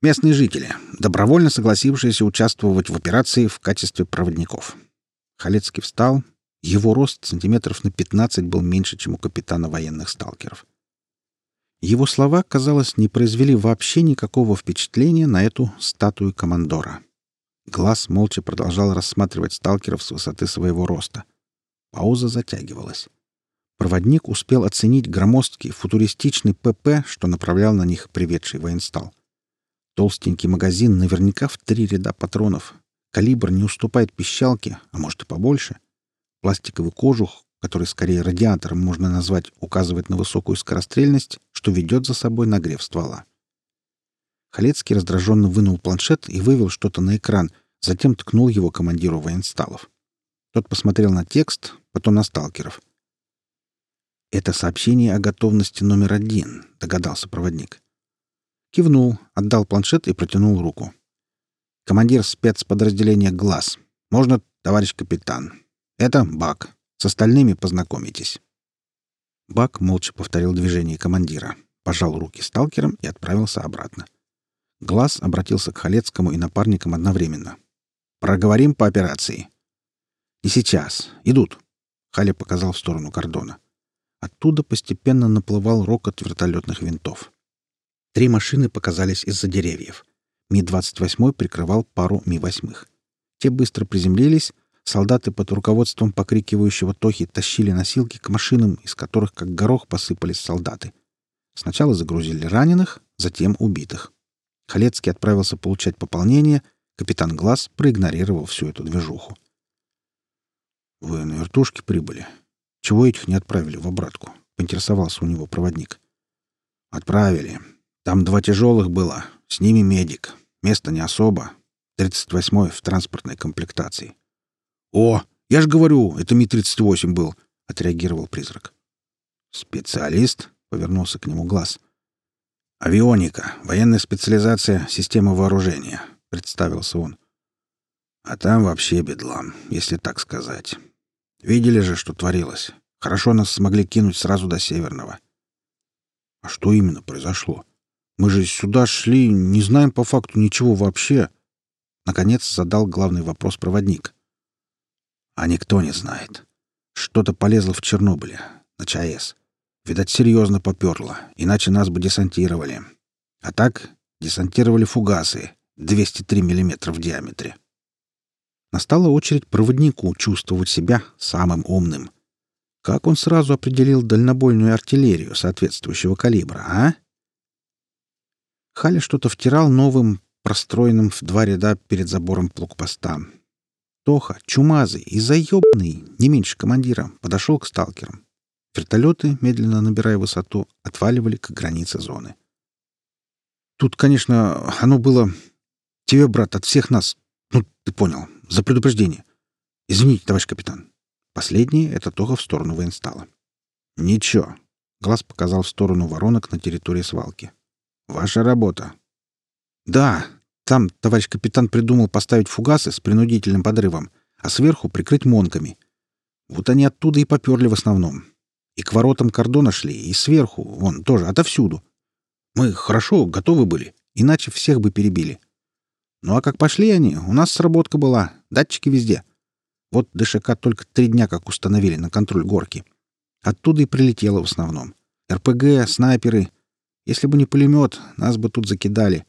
Местные жители, добровольно согласившиеся участвовать в операции в качестве проводников. Халецкий встал. Его рост сантиметров на 15 был меньше, чем у капитана военных сталкеров. Его слова, казалось, не произвели вообще никакого впечатления на эту статую командора. Глаз молча продолжал рассматривать сталкеров с высоты своего роста. Пауза затягивалась. Проводник успел оценить громоздкий, футуристичный ПП, что направлял на них приведший военстал. Толстенький магазин наверняка в три ряда патронов. Калибр не уступает пищалке, а может и побольше. Пластиковый кожух, который скорее радиатором можно назвать, указывает на высокую скорострельность, что ведет за собой нагрев ствола. Халецкий раздраженно вынул планшет и вывел что-то на экран, затем ткнул его командиру военсталов. Тот посмотрел на текст, потом на сталкеров — «Это сообщение о готовности номер один», — догадался проводник. Кивнул, отдал планшет и протянул руку. «Командир спецподразделения «Глаз». Можно, товарищ капитан. Это Бак. С остальными познакомитесь». Бак молча повторил движение командира, пожал руки сталкерам и отправился обратно. Глаз обратился к Халецкому и напарникам одновременно. «Проговорим по операции». «Не сейчас. Идут». Халя показал в сторону кордона. Оттуда постепенно наплывал рокот вертолетных винтов. Три машины показались из-за деревьев. Ми-28 прикрывал пару Ми-8. Те быстро приземлились, солдаты под руководством покрикивающего Тохи тащили носилки к машинам, из которых как горох посыпались солдаты. Сначала загрузили раненых, затем убитых. Халецкий отправился получать пополнение, капитан Глаз проигнорировал всю эту движуху. «Вы на вертушке прибыли?» Чего этих не отправили в обратку? Поинтересовался у него проводник. Отправили. Там два тяжелых было. С ними медик. Место не особо. Тридцать восьмой в транспортной комплектации. О, я же говорю, это Ми-38 был, отреагировал призрак. Специалист? Повернулся к нему глаз. Авионика, военная специализация системы вооружения, представился он. А там вообще бедлам, если так сказать. Видели же, что творилось. Хорошо нас смогли кинуть сразу до Северного. А что именно произошло? Мы же сюда шли, не знаем по факту ничего вообще. Наконец задал главный вопрос проводник. А никто не знает. Что-то полезло в Чернобыле, на ЧАЭС. Видать, серьезно поперло, иначе нас бы десантировали. А так десантировали фугасы 203 мм в диаметре. Настала очередь проводнику чувствовать себя самым умным. Как он сразу определил дальнобойную артиллерию соответствующего калибра, а? Халя что-то втирал новым, простроенным в два ряда перед забором блокпоста. Тоха, чумазый и заебанный, не меньше командира, подошел к сталкерам. Вертолеты, медленно набирая высоту, отваливали к границе зоны. «Тут, конечно, оно было... Тебе, брат, от всех нас... Ну, ты понял, За предупреждение. Извините, товарищ капитан. Последнее — это Тоха в сторону военстала. Ничего. Глаз показал в сторону воронок на территории свалки. Ваша работа. Да, там товарищ капитан придумал поставить фугасы с принудительным подрывом, а сверху прикрыть монками. Вот они оттуда и поперли в основном. И к воротам кордона шли, и сверху, вон, тоже, отовсюду. Мы хорошо готовы были, иначе всех бы перебили. Ну Ну а как пошли они, у нас сработка была. Датчики везде. Вот ДШК только три дня как установили на контроль горки. Оттуда и прилетело в основном. РПГ, снайперы. Если бы не пулемет, нас бы тут закидали.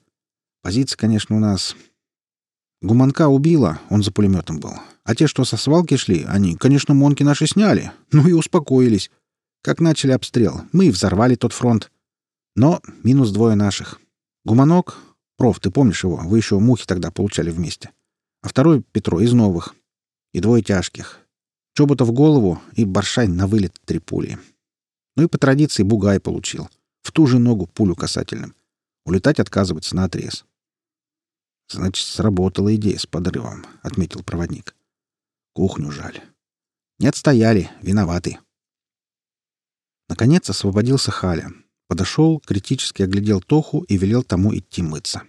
Позиция, конечно, у нас... Гуманка убила, он за пулеметом был. А те, что со свалки шли, они, конечно, монки наши сняли. (laughs) Ну и успокоились. Как начали обстрел, мы и взорвали тот фронт. Но минус двое наших. Гуманок, Проф, ты помнишь его? Вы еще мухи тогда получали вместе. А второй — Петро из новых. И двое тяжких. Чобота в голову и Баршай на вылет три пули. Ну и по традиции Бугай получил. В ту же ногу пулю касательным. Улетать отказывается на отрез. «Значит, сработала идея с подрывом», — отметил проводник. «Кухню жаль». «Не отстояли, виноваты». Наконец освободился Халя. Подошел, критически оглядел Тоху и велел тому идти мыться.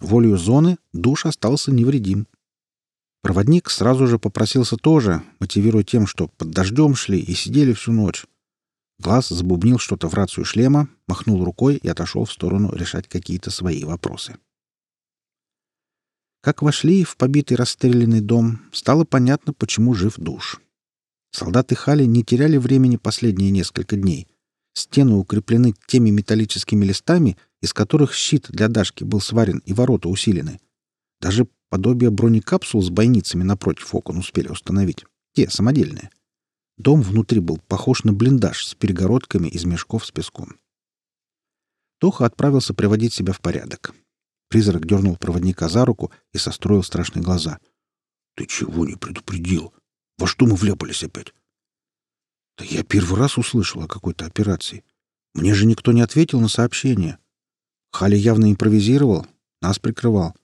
Волею зоны душ остался невредим. Проводник сразу же попросился тоже, мотивируя тем, что под дождем шли и сидели всю ночь. Глаз забубнил что-то в рацию шлема, махнул рукой и отошел в сторону решать какие-то свои вопросы. Как вошли в побитый расстрелянный дом, стало понятно, почему жив душ. Солдаты Хали не теряли времени последние несколько дней. Стены укреплены теми металлическими листами, из которых щит для Дашки был сварен и ворота усилены. Даже подобие бронекапсул с бойницами напротив окон успели установить. Те, самодельные. Дом внутри был похож на блиндаж с перегородками из мешков с песком. Тоха отправился приводить себя в порядок. Призрак дернул проводника за руку и состроил страшные глаза. «Ты чего не предупредил? Во что мы вляпались опять?» «Да я первый раз услышал о какой-то операции. Мне же никто не ответил на сообщение. Хали явно импровизировал, нас прикрывал.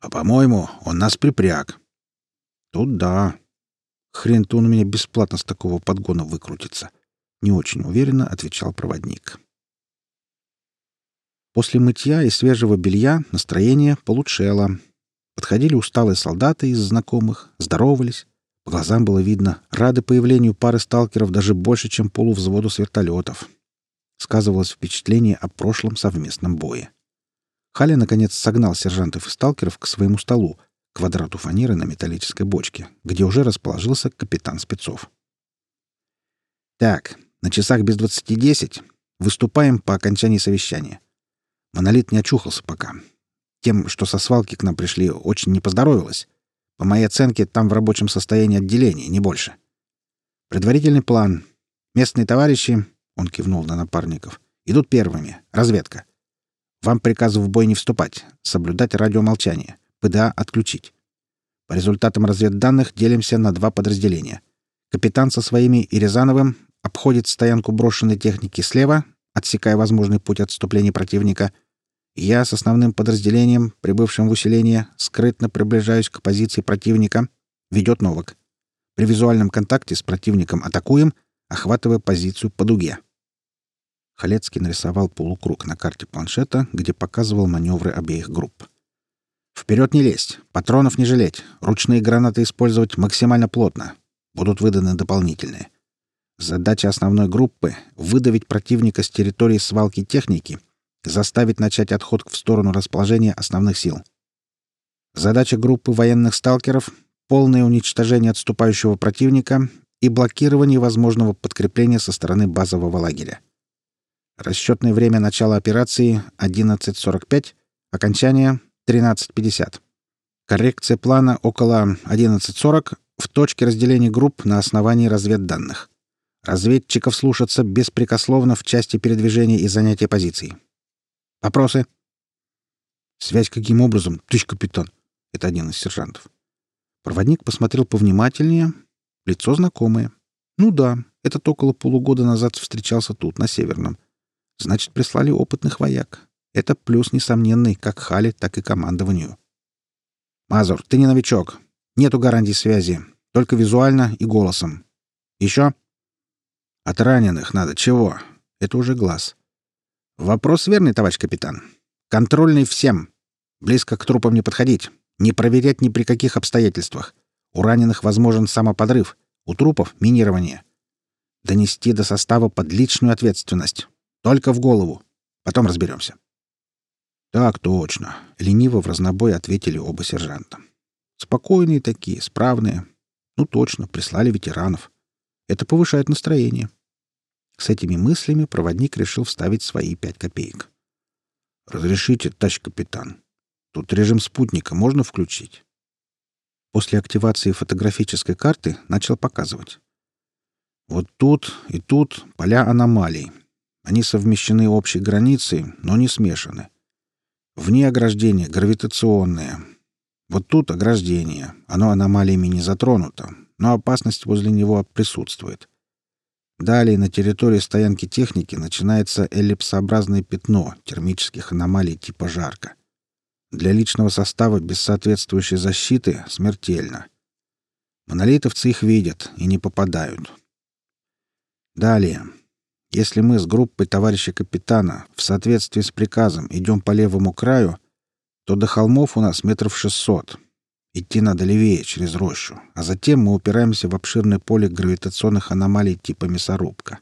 А, по-моему, он нас припряг. Тут да. Хрен-то он у меня бесплатно с такого подгона выкрутится. Не очень уверенно отвечал проводник. После мытья и свежего белья настроение получшело. Подходили усталые солдаты из знакомых, здоровались. По глазам было видно, рады появлению пары сталкеров даже больше, чем полувзводу с вертолетов. сказывалось впечатление о прошлом совместном бое. Халя, наконец, согнал сержантов и сталкеров к своему столу, квадрату фанеры на металлической бочке, где уже расположился капитан спецов. «Так, на часах без двадцати десять. Выступаем по окончании совещания. Монолит не очухался пока. Тем, что со свалки к нам пришли, очень не поздоровилось. По моей оценке, там в рабочем состоянии отделение, не больше. Предварительный план. Местные товарищи, он кивнул на напарников. «Идут первыми. Разведка. Вам приказ в бой не вступать. Соблюдать радиомолчание. ПДА отключить. По результатам разведданных делимся на два подразделения. Капитан со своими и Рязановым обходит стоянку брошенной техники слева, отсекая возможный путь отступления противника. Я с основным подразделением, прибывшим в усиление, скрытно приближаюсь к позиции противника. Ведет Новак. При визуальном контакте с противником атакуем, охватывая позицию по дуге. Халецкий нарисовал полукруг на карте планшета, где показывал маневры обеих групп. «Вперед не лезть, патронов не жалеть, ручные гранаты использовать максимально плотно. Будут выданы дополнительные. Задача основной группы — выдавить противника с территории свалки техники, заставить начать отход в сторону расположения основных сил. Задача группы военных сталкеров — полное уничтожение отступающего противника и блокирование возможного подкрепления со стороны базового лагеря. Расчетное время начала операции 11.45, окончание 13.50. Коррекция плана около 11.40 в точке разделения групп на основании разведданных. Разведчиков слушаться беспрекословно в части передвижения и занятия позиций. Вопросы? Связь каким образом, товарищ капитан? Это один из сержантов. Проводник посмотрел повнимательнее. Лицо знакомое. Ну да, этот около полугода назад встречался тут, на Северном. — Значит, прислали опытных вояк. Это плюс несомненный как Хали, так и командованию. «Мазур, ты не новичок. Нету гарантий связи. Только визуально и голосом. Еще?» «От раненых надо чего?» Это уже глаз. «Вопрос верный, товарищ капитан. Контрольный всем. Близко к трупам не подходить. Не проверять ни при каких обстоятельствах. У раненых возможен самоподрыв. У трупов — минирование. Донести до состава под личную ответственность. Только в голову. Потом разберемся». «Так точно», — лениво в разнобой ответили оба сержанта. «Спокойные такие, справные. Ну точно, прислали ветеранов. Это повышает настроение». С этими мыслями проводник решил вставить свои пять копеек. «Разрешите, тач капитан. Тут режим спутника можно включить?» После активации фотографической карты начал показывать. «Вот тут и тут поля аномалий. Они совмещены общей границей, но не смешаны. Вне ограждения гравитационные. Вот тут ограждение. Оно аномалиями не затронуто, но опасность возле него присутствует. Далее на территории стоянки техники начинается эллипсообразное пятно термических аномалий типа жарко. Для личного состава без соответствующей защиты смертельно. Монолитовцы их видят и не попадают. Далее. Если мы с группой товарища капитана в соответствии с приказом идем по левому краю, то до холмов у нас метров шестьсот. Идти надо левее, через рощу, а затем мы упираемся в обширное поле гравитационных аномалий типа мясорубка.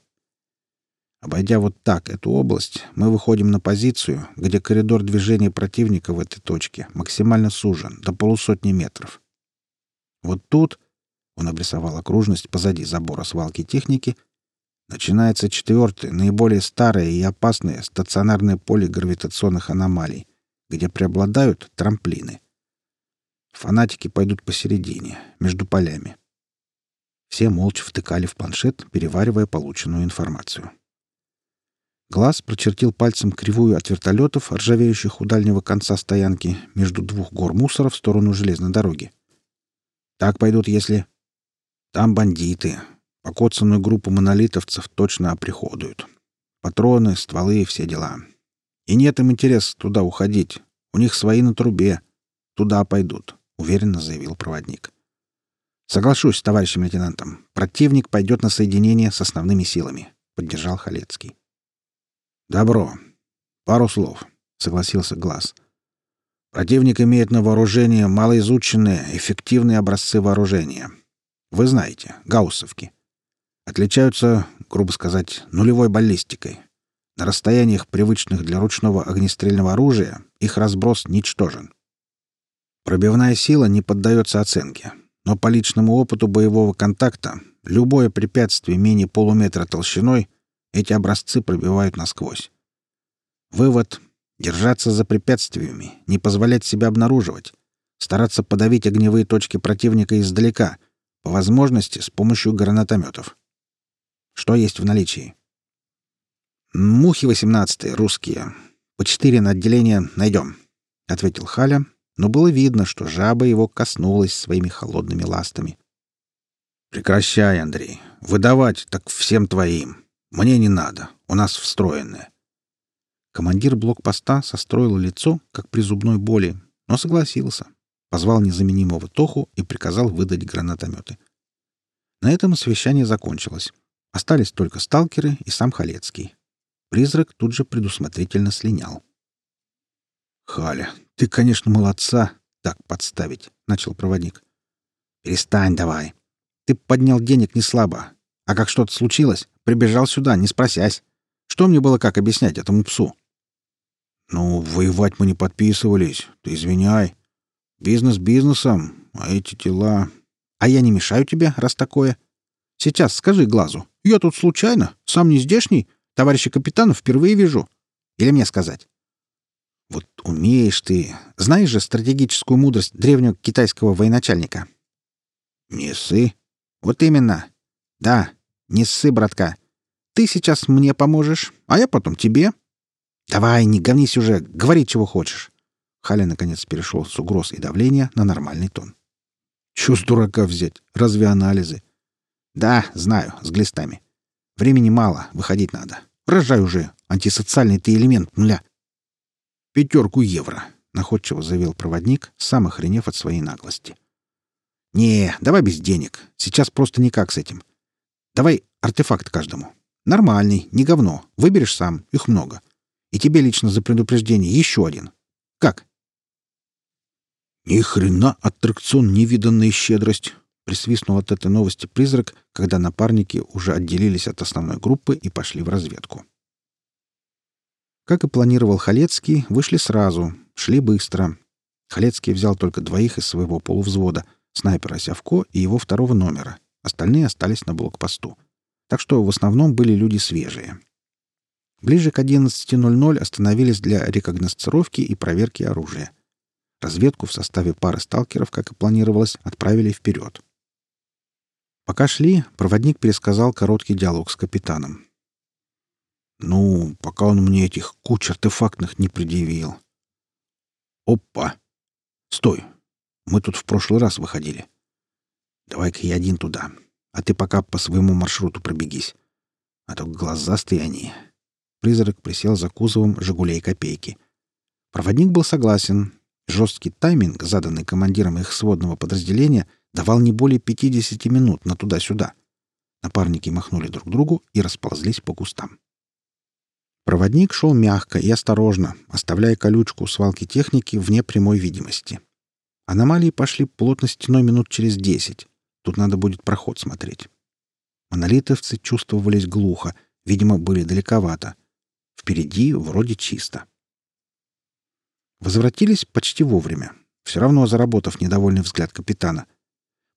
Обойдя вот так эту область, мы выходим на позицию, где коридор движения противника в этой точке максимально сужен, до полусотни метров. Вот тут, — он обрисовал окружность позади забора свалки техники, — Начинается четвертое, наиболее старое и опасное стационарное поле гравитационных аномалий, где преобладают трамплины. Фанатики пойдут посередине, между полями. Все молча втыкали в планшет, переваривая полученную информацию. Глаз прочертил пальцем кривую от вертолетов, ржавеющих у дальнего конца стоянки, между двух гор мусора в сторону железной дороги. «Так пойдут, если...» «Там бандиты. Покоцанную группу монолитовцев точно оприходуют. Патроны, стволы и все дела. И нет им интереса туда уходить. У них свои на трубе. Туда пойдут, — уверенно заявил проводник. Соглашусь с товарищем лейтенантом. Противник пойдет на соединение с основными силами, — поддержал Халецкий. «Добро. Пару слов», — согласился Глаз. «Противник имеет на вооружении малоизученные, эффективные образцы вооружения. Вы знаете, гауссовки. отличаются, грубо сказать, нулевой баллистикой. На расстояниях, привычных для ручного огнестрельного оружия, их разброс ничтожен. Пробивная сила не поддается оценке, но по личному опыту боевого контакта любое препятствие менее полуметра толщиной эти образцы пробивают насквозь. Вывод — держаться за препятствиями, не позволять себя обнаруживать, стараться подавить огневые точки противника издалека, по возможности с помощью гранатометов. Что есть в наличии? Мухи 18 русские. По четыре на отделение найдем, — ответил Халя, но было видно, что жаба его коснулась своими холодными ластами. Прекращай, Андрей. Выдавать так всем твоим. Мне не надо. У нас встроенное. Командир блокпоста состроил лицо, как при зубной боли, но согласился. Позвал незаменимого Тоху и приказал выдать гранатометы. На этом совещание закончилось остались только сталкеры и сам Халецкий. Призрак тут же предусмотрительно слинял. «Халя, ты, конечно, молодца!» — так подставить, — начал проводник. «Перестань давай. Ты поднял денег не слабо. А как что-то случилось, прибежал сюда, не спросясь. Что мне было как объяснять этому псу?» «Ну, воевать мы не подписывались. Ты извиняй. Бизнес бизнесом, а эти дела...» «А я не мешаю тебе, раз такое. Сейчас скажи глазу, Я тут случайно, сам не здешний, товарища капитана впервые вижу. Или мне сказать? Вот умеешь ты. Знаешь же стратегическую мудрость древнего китайского военачальника? Не ссы. Вот именно. Да, не ссы, братка. Ты сейчас мне поможешь, а я потом тебе. Давай, не говнись уже, говори, чего хочешь. Халя наконец перешел с угроз и давления на нормальный тон. Чё с Да, знаю, с глистами. Времени мало, выходить надо. Рожай уже, антисоциальный ты элемент, мля. Пятерку евро, находчиво заявил проводник, сам охренев от своей наглости. Не, давай без денег. Сейчас просто никак с этим. Давай артефакт каждому. Нормальный, не говно. Выберешь сам, их много. И тебе лично за предупреждение еще один. Как? Ни хрена аттракцион невиданная щедрость, присвистнул от этой новости призрак, когда напарники уже отделились от основной группы и пошли в разведку. Как и планировал Халецкий, вышли сразу, шли быстро. Халецкий взял только двоих из своего полувзвода — снайпера Сявко и его второго номера — Остальные остались на блокпосту. Так что в основном были люди свежие. Ближе к 11.00 остановились для рекогносцировки и проверки оружия. Разведку в составе пары сталкеров, как и планировалось, отправили вперед. Пока шли, проводник пересказал короткий диалог с капитаном. «Ну, пока он мне этих куч артефактных не предъявил». «Опа! Стой! Мы тут в прошлый раз выходили. Давай-ка я один туда, а ты пока по своему маршруту пробегись. А то глазастые они. Призрак присел за кузовом «Жигулей копейки». Проводник был согласен. Жесткий тайминг, заданный командиром их сводного подразделения, давал не более 50 минут на туда-сюда. Напарники махнули друг другу и расползлись по кустам. Проводник шел мягко и осторожно, оставляя колючку у свалки техники вне прямой видимости. Аномалии пошли плотно стеной минут через десять. Тут надо будет проход смотреть. Монолитовцы чувствовались глухо, видимо, были далековато. Впереди вроде чисто. Возвратились почти вовремя, все равно заработав недовольный взгляд капитана —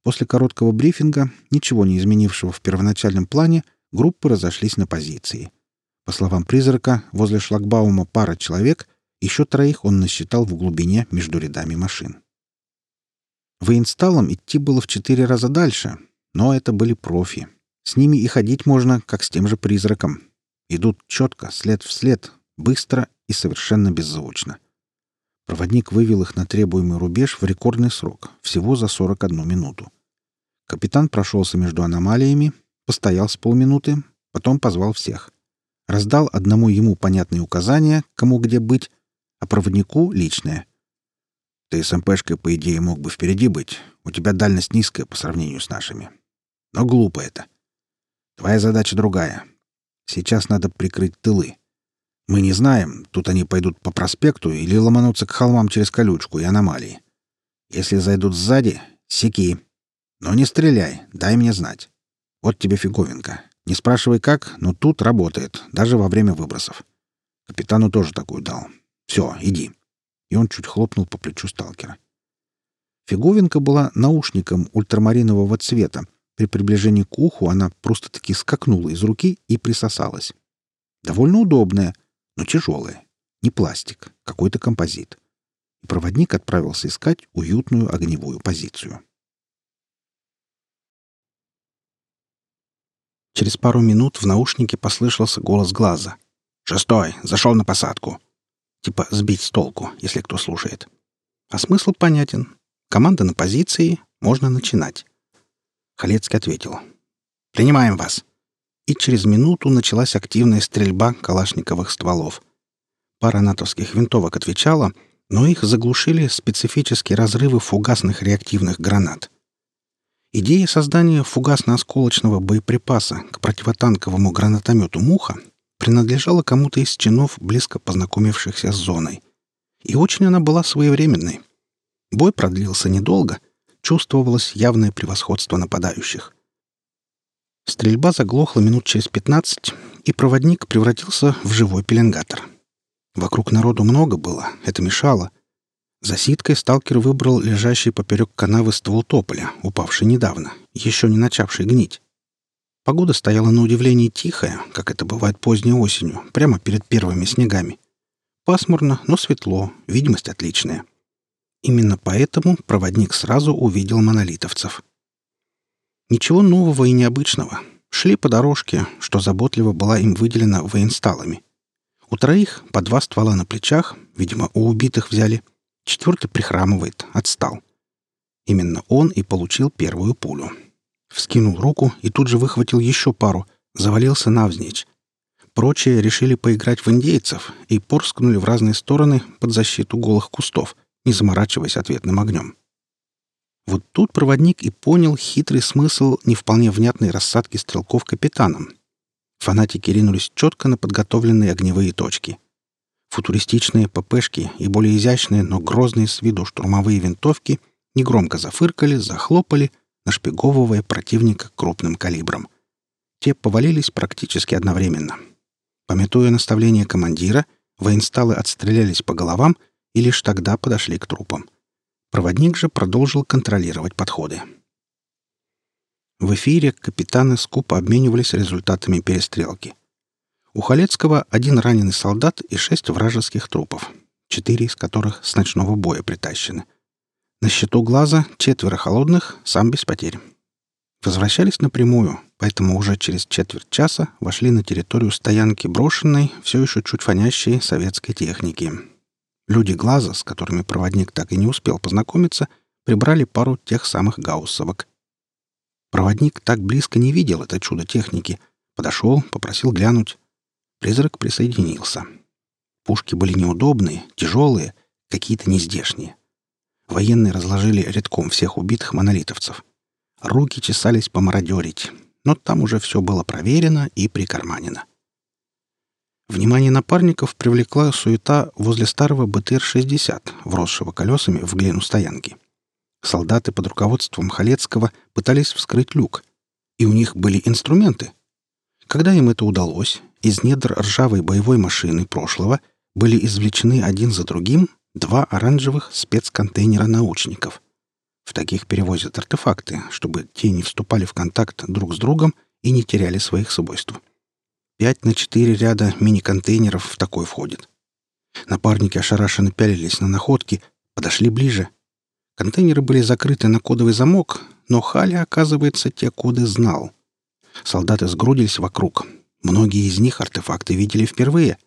После короткого брифинга, ничего не изменившего в первоначальном плане, группы разошлись на позиции. По словам призрака, возле шлагбаума пара человек, еще троих он насчитал в глубине между рядами машин. Воинсталам идти было в четыре раза дальше, но это были профи. С ними и ходить можно, как с тем же призраком. Идут четко, след в след, быстро и совершенно беззвучно. — Проводник вывел их на требуемый рубеж в рекордный срок, всего за 41 минуту. Капитан прошелся между аномалиями, постоял с полминуты, потом позвал всех. Раздал одному ему понятные указания, кому где быть, а проводнику — личное. Ты с МПшкой, по идее, мог бы впереди быть. У тебя дальность низкая по сравнению с нашими. Но глупо это. Твоя задача другая. Сейчас надо прикрыть тылы. Мы не знаем, тут они пойдут по проспекту или ломанутся к холмам через колючку и аномалии. Если зайдут сзади, секи. Но не стреляй, дай мне знать. Вот тебе фиговинка. Не спрашивай как, но тут работает, даже во время выбросов. Капитану тоже такую дал. Все, иди. И он чуть хлопнул по плечу сталкера. Фиговинка была наушником ультрамаринового цвета. При приближении к уху она просто-таки скакнула из руки и присосалась. Довольно удобная, но тяжелое, не пластик, какой-то композит. И проводник отправился искать уютную огневую позицию. Через пару минут в наушнике послышался голос глаза. «Шестой! Зашел на посадку!» Типа сбить с толку, если кто слушает. А смысл понятен. Команда на позиции, можно начинать. Халецкий ответил. «Принимаем вас!» и через минуту началась активная стрельба калашниковых стволов. Пара натовских винтовок отвечала, но их заглушили специфические разрывы фугасных реактивных гранат. Идея создания фугасно-осколочного боеприпаса к противотанковому гранатомету «Муха» принадлежала кому-то из чинов, близко познакомившихся с зоной. И очень она была своевременной. Бой продлился недолго, чувствовалось явное превосходство нападающих — Стрельба заглохла минут через пятнадцать, и проводник превратился в живой пеленгатор. Вокруг народу много было, это мешало. За ситкой сталкер выбрал лежащий поперек канавы ствол тополя, упавший недавно, еще не начавший гнить. Погода стояла на удивление тихая, как это бывает поздней осенью, прямо перед первыми снегами. Пасмурно, но светло, видимость отличная. Именно поэтому проводник сразу увидел монолитовцев — Ничего нового и необычного. Шли по дорожке, что заботливо была им выделена военсталами. У троих по два ствола на плечах, видимо, у убитых взяли. Четвертый прихрамывает, отстал. Именно он и получил первую пулю. Вскинул руку и тут же выхватил еще пару, завалился навзничь. Прочие решили поиграть в индейцев и порскнули в разные стороны под защиту голых кустов, не заморачиваясь ответным огнем. Вот тут проводник и понял хитрый смысл не вполне внятной рассадки стрелков капитаном. Фанатики ринулись четко на подготовленные огневые точки. Футуристичные ППшки и более изящные, но грозные с виду штурмовые винтовки негромко зафыркали, захлопали, нашпиговывая противника крупным калибром. Те повалились практически одновременно. Пометуя наставление командира, военсталы отстрелялись по головам и лишь тогда подошли к трупам — Проводник же продолжил контролировать подходы. В эфире капитаны скупо обменивались результатами перестрелки. У Халецкого один раненый солдат и шесть вражеских трупов, четыре из которых с ночного боя притащены. На счету глаза четверо холодных, сам без потерь. Возвращались напрямую, поэтому уже через четверть часа вошли на территорию стоянки брошенной, все еще чуть фонящей советской техники — Люди, глаза, с которыми проводник так и не успел познакомиться, прибрали пару тех самых гауссовок. Проводник так близко не видел это чудо техники. Подошел, попросил глянуть. Призрак присоединился. Пушки были неудобные, тяжелые, какие-то нездешние. Военные разложили рядком всех убитых монолитовцев. Руки чесались помародерить, но там уже все было проверено и прикарманено. Внимание напарников привлекла суета возле старого БТР-60, вросшего колесами в глину стоянки. Солдаты под руководством Халецкого пытались вскрыть люк, и у них были инструменты. Когда им это удалось, из недр ржавой боевой машины прошлого были извлечены один за другим два оранжевых спецконтейнера научников. В таких перевозят артефакты, чтобы те не вступали в контакт друг с другом и не теряли своих свойств. Пять на четыре ряда мини-контейнеров в такой входит. Напарники ошарашенно пялились на находки, подошли ближе. Контейнеры были закрыты на кодовый замок, но Халя, оказывается, те коды знал — Солдаты сгрудились вокруг. Многие из них артефакты видели впервые.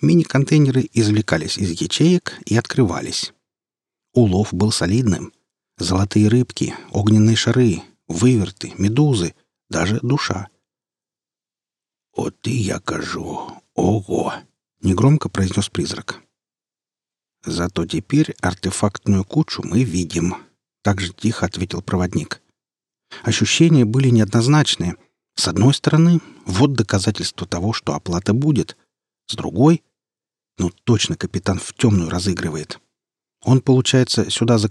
Мини-контейнеры извлекались из ячеек и открывались. Улов был солидным. Золотые рыбки, огненные шары, выверты, медузы, даже душа. «Вот и я кажу! Ого!» — негромко произнес призрак. «Зато теперь артефактную кучу мы видим», — так же тихо ответил проводник. Ощущения были неоднозначные, с одной стороны, вот доказательство того, что оплата будет. С другой, ну точно капитан в темную разыгрывает. Он, получается, сюда за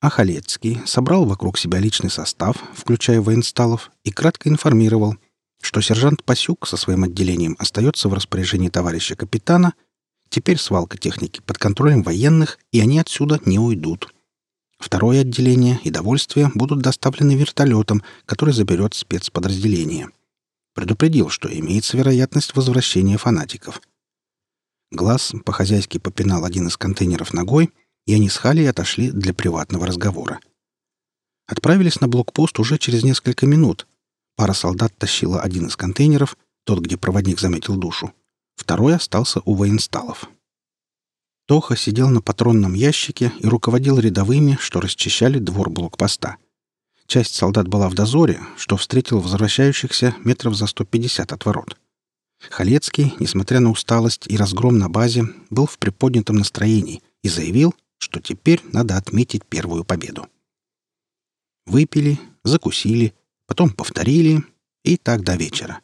контейнерами шел, а нападение на блокпост было удачным поводом. А Халецкий собрал вокруг себя личный состав, включая военсталов, и кратко информировал, что сержант Пасюк со своим отделением остается в распоряжении товарища капитана, теперь свалка техники под контролем военных, и они отсюда не уйдут. Второе отделение и довольствие будут доставлены вертолетом, который заберет спецподразделение. Предупредил, что имеется вероятность возвращения фанатиков. Глаз по-хозяйски попинал один из контейнеров ногой, и они с Халей отошли для приватного разговора. Отправились на блокпост уже через несколько минут. Пара солдат тащила один из контейнеров, тот, где проводник заметил душу. Второй остался у военсталов. Тоха сидел на патронном ящике и руководил рядовыми, что расчищали двор блокпоста. Часть солдат была в дозоре, что встретил возвращающихся метров за 150 от ворот. Халецкий, несмотря на усталость и разгром на базе, был в приподнятом настроении и заявил, что теперь надо отметить первую победу. Выпили, закусили, потом повторили и так до вечера.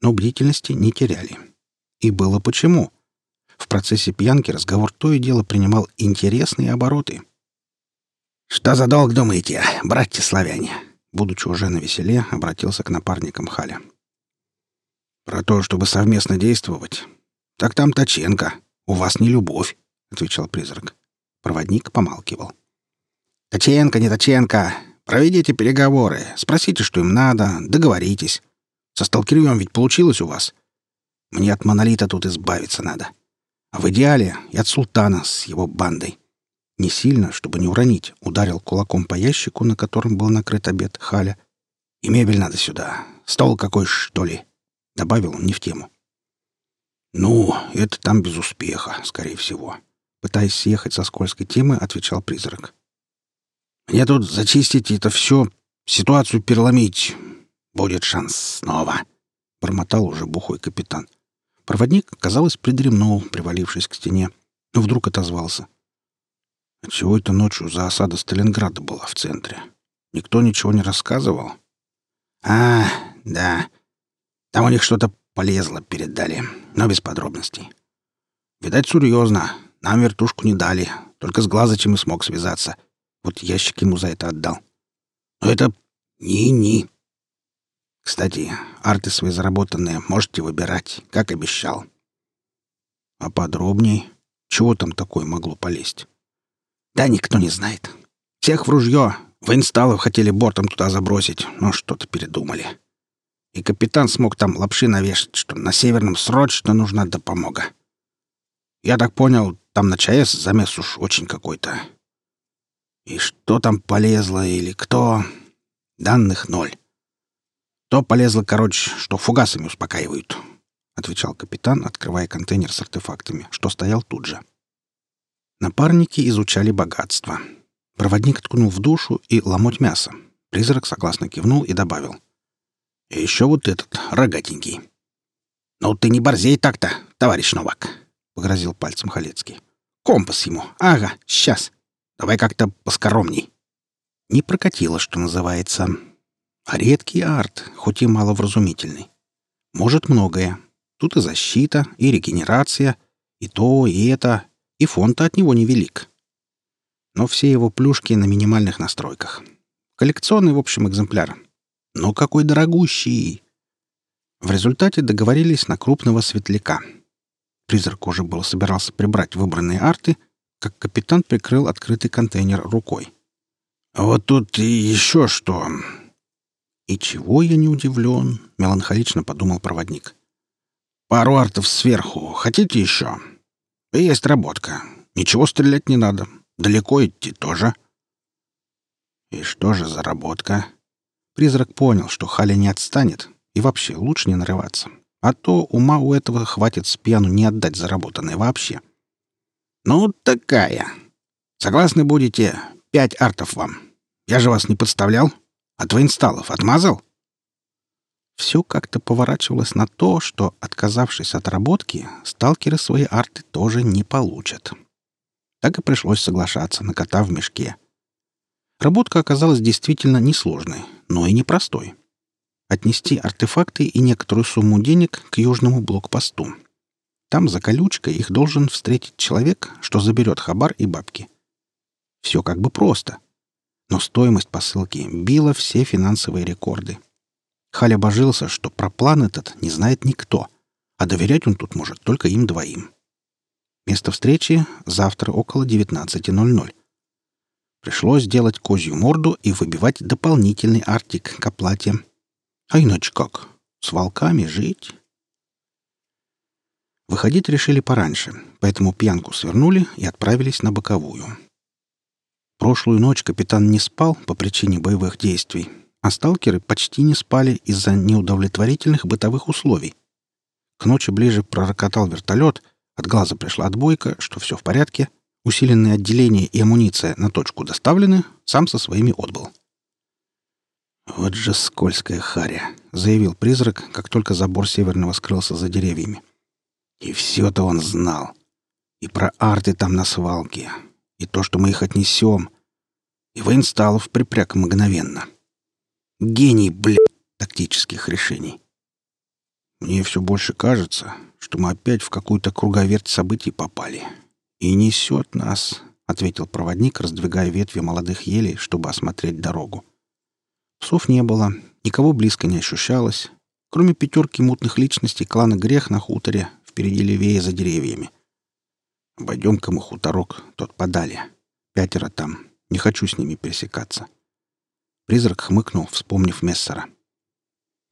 Но бдительности не теряли. И было почему. В процессе пьянки разговор то и дело принимал интересные обороты. «Что за долг думаете, братья славяне?» Будучи уже на веселе, обратился к напарникам Халя. «Про то, чтобы совместно действовать. Так там Таченко. У вас не любовь», — отвечал призрак проводник помалкивал. «Таченко, не Таченко! Проведите переговоры, спросите, что им надо, договоритесь. Со Сталкирьем ведь получилось у вас. Мне от Монолита тут избавиться надо. А в идеале и от Султана с его бандой». Не сильно, чтобы не уронить, ударил кулаком по ящику, на котором был накрыт обед Халя. «И мебель надо сюда. Стол какой, что ли?» — добавил он не в тему. «Ну, это там без успеха, скорее всего», пытаясь съехать со скользкой темы, отвечал призрак. «Мне тут зачистить это все, ситуацию переломить. Будет шанс снова», — бормотал уже бухой капитан. Проводник, казалось, придремнул, привалившись к стене, но вдруг отозвался. «А «Чего это ночью за осада Сталинграда была в центре? Никто ничего не рассказывал?» «А, да. Там у них что-то полезло, передали, но без подробностей. Видать, серьезно. Нам вертушку не дали, только с Глазычем и смог связаться. Вот ящик ему за это отдал. Но это ни-ни. Кстати, арты свои заработанные можете выбирать, как обещал. А подробней, чего там такое могло полезть? Да никто не знает. Всех в ружье. Воинсталов хотели бортом туда забросить, но что-то передумали. И капитан смог там лапши навешать, что на Северном срочно нужна допомога. Я так понял, там на ЧАЭС замес уж очень какой-то. И что там полезло или кто? Данных ноль. То полезло, короче, что фугасами успокаивают, — отвечал капитан, открывая контейнер с артефактами, что стоял тут же. Напарники изучали богатство. Проводник ткнул в душу и ломоть мясо. Призрак согласно кивнул и добавил. «И еще вот этот, рогатенький». «Ну ты не борзей так-то, товарищ Новак», погрозил пальцем Халецкий. «Компас ему! Ага, сейчас! Давай как-то поскоромней!» Не прокатило, что называется. А редкий арт, хоть и маловразумительный. Может многое. Тут и защита, и регенерация, и то, и это, и фон-то от него невелик. Но все его плюшки на минимальных настройках. Коллекционный, в общем, экземпляр. Но какой дорогущий! В результате договорились на крупного светляка — Призрак уже был собирался прибрать выбранные арты, как капитан прикрыл открытый контейнер рукой. «А вот тут и еще что!» «И чего я не удивлен?» — меланхолично подумал проводник. «Пару артов сверху. Хотите еще?» «Есть работка. Ничего стрелять не надо. Далеко идти тоже». «И что же за работка?» Призрак понял, что Халя не отстанет, и вообще лучше не нарываться. а то ума у этого хватит с пьяну не отдать заработанное вообще. «Ну, такая. Согласны будете, пять артов вам. Я же вас не подставлял. От а воинсталов отмазал?» Все как-то поворачивалось на то, что, отказавшись от работки, сталкеры свои арты тоже не получат. Так и пришлось соглашаться на кота в мешке. Работка оказалась действительно несложной, но и непростой отнести артефакты и некоторую сумму денег к южному блокпосту. Там за колючкой их должен встретить человек, что заберет хабар и бабки. Все как бы просто. Но стоимость посылки била все финансовые рекорды. Халя божился, что про план этот не знает никто, а доверять он тут может только им двоим. Место встречи завтра около 19.00. Пришлось делать козью морду и выбивать дополнительный артик к оплате – А иначе как? С волками жить? Выходить решили пораньше, поэтому пьянку свернули и отправились на боковую. Прошлую ночь капитан не спал по причине боевых действий, а сталкеры почти не спали из-за неудовлетворительных бытовых условий. К ночи ближе пророкотал вертолет, от глаза пришла отбойка, что все в порядке — Усиленные отделения и амуниция на точку доставлены, сам со своими отбыл. «Вот же скользкая харя», — заявил призрак, как только забор северного скрылся за деревьями. «И все-то он знал. И про арты там на свалке, и то, что мы их отнесем. И воинсталов припряг мгновенно. Гений, блядь, тактических решений. Мне все больше кажется, что мы опять в какую-то круговерть событий попали. И несет нас», — ответил проводник, раздвигая ветви молодых елей, чтобы осмотреть дорогу. Псов не было, никого близко не ощущалось, кроме пятерки мутных личностей клана Грех на хуторе, впереди левее за деревьями. «Обойдем-ка мы хуторок, тот подали. Пятеро там. Не хочу с ними пересекаться». Призрак хмыкнул, вспомнив Мессера.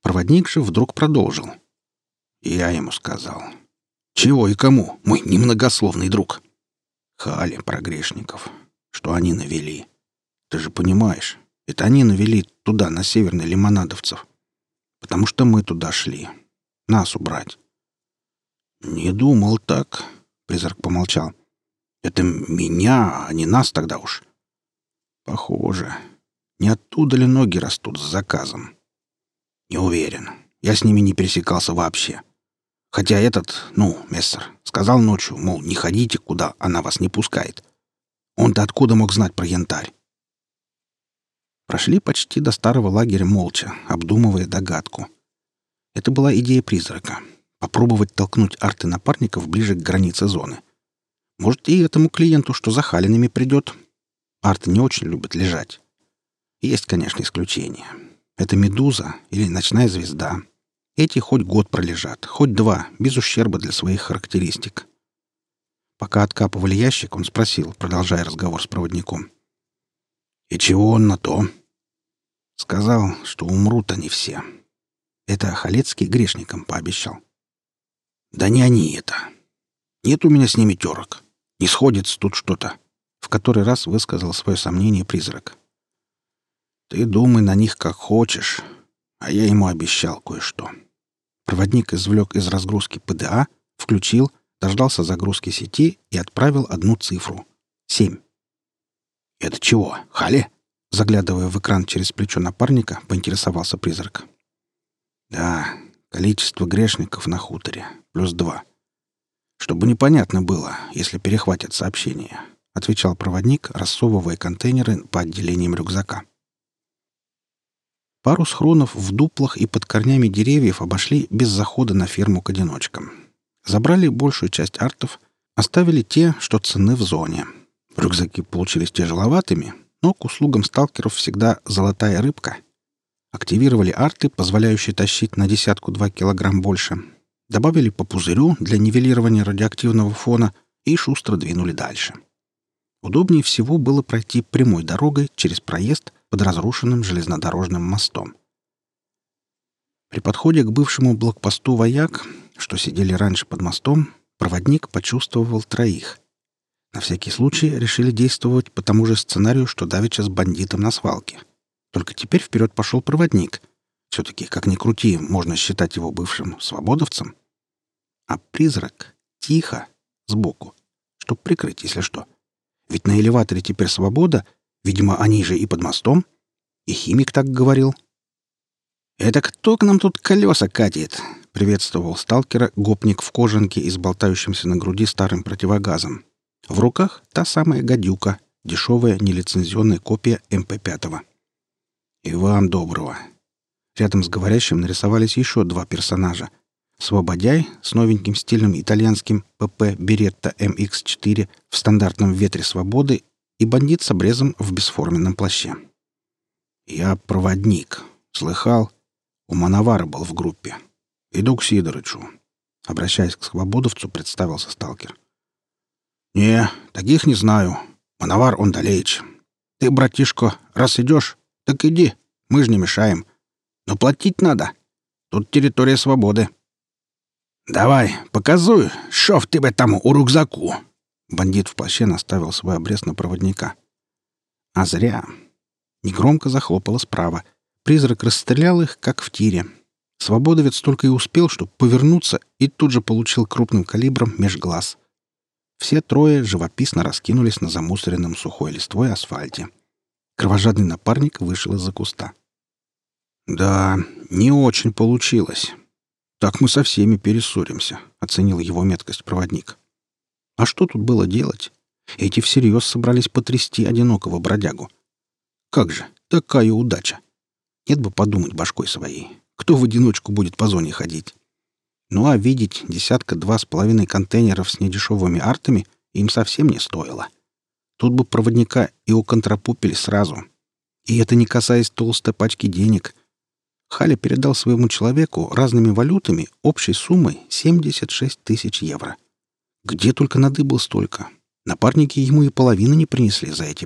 Проводник же вдруг продолжил. Я ему сказал. «Чего и кому, мой немногословный друг?» Хали про грешников. Что они навели. Ты же понимаешь, Это они навели туда, на северный лимонадовцев. Потому что мы туда шли. Нас убрать. Не думал так, призрак помолчал. Это меня, а не нас тогда уж. Похоже. Не оттуда ли ноги растут с заказом? Не уверен. Я с ними не пересекался вообще. Хотя этот, ну, мессер, сказал ночью, мол, не ходите куда, она вас не пускает. Он-то откуда мог знать про янтарь? Прошли почти до старого лагеря молча, обдумывая догадку. Это была идея призрака — попробовать толкнуть арты напарников ближе к границе зоны. Может, и этому клиенту, что за халинами придет. Арты не очень любят лежать. Есть, конечно, исключения. Это «Медуза» или «Ночная звезда». Эти хоть год пролежат, хоть два, без ущерба для своих характеристик. Пока откапывали ящик, он спросил, продолжая разговор с проводником. «И чего он на то?» Сказал, что умрут они все. Это Халецкий грешникам пообещал. Да не они это. Нет у меня с ними терок. Не сходится тут что-то. В который раз высказал свое сомнение призрак. Ты думай на них как хочешь, а я ему обещал кое-что. Проводник извлек из разгрузки ПДА, включил, дождался загрузки сети и отправил одну цифру — семь. «Это чего, Хале? заглядывая в экран через плечо напарника, поинтересовался призрак. «Да, количество грешников на хуторе. Плюс два. Чтобы непонятно было, если перехватят сообщение», — отвечал проводник, рассовывая контейнеры по отделениям рюкзака. Пару схронов в дуплах и под корнями деревьев обошли без захода на ферму к одиночкам. Забрали большую часть артов, оставили те, что цены в зоне. Рюкзаки получились тяжеловатыми — но к услугам сталкеров всегда золотая рыбка. Активировали арты, позволяющие тащить на десятку-два килограмм больше. Добавили по пузырю для нивелирования радиоактивного фона и шустро двинули дальше. Удобнее всего было пройти прямой дорогой через проезд под разрушенным железнодорожным мостом. При подходе к бывшему блокпосту вояк, что сидели раньше под мостом, проводник почувствовал троих — На всякий случай решили действовать по тому же сценарию, что давеча с бандитом на свалке. Только теперь вперед пошел проводник. Все-таки, как ни крути, можно считать его бывшим свободовцем. А призрак тихо, сбоку, чтоб прикрыть, если что. Ведь на элеваторе теперь свобода, видимо, они же и под мостом. И химик так говорил. «Это кто к нам тут колеса катит?» — приветствовал сталкера гопник в В руках та самая гадюка, дешевая нелицензионная копия МП-5. И вам доброго. Рядом с говорящим нарисовались еще два персонажа. Свободяй с новеньким стильным итальянским ПП Беретта МХ 4 в стандартном ветре свободы и бандит с обрезом в бесформенном плаще. «Я проводник. Слыхал? У Мановара был в группе. Иду к Сидорычу». Обращаясь к свободовцу, представился сталкер — «Не, таких не знаю. Мановар он далеч. Ты, братишка, раз идешь, так иди, мы же не мешаем. Но платить надо. Тут территория свободы». «Давай, показуй, шо в тебе там у рюкзаку!» Бандит в плаще наставил свой обрез на проводника. А зря. Негромко захлопало справа — Призрак расстрелял их, как в тире. Свободовец только и успел, чтобы повернуться, и тут же получил крупным калибром меж глаз. все трое живописно раскинулись на замусоренном сухой листвой асфальте. Кровожадный напарник вышел из-за куста. «Да, не очень получилось. Так мы со всеми перессоримся», — оценил его меткость проводник. «А что тут было делать? Эти всерьез собрались потрясти одинокого бродягу. Как же, такая удача! Нет бы подумать башкой своей, кто в одиночку будет по зоне ходить?» Ну а видеть десятка-два с половиной контейнеров с недешевыми артами им совсем не стоило. Тут бы проводника и уконтрапупили сразу. И это не касаясь толстой пачки денег. Халя передал своему человеку разными валютами общей суммой 76 тысяч евро. Где только надыбал столько. Напарники ему и половины не принесли за эти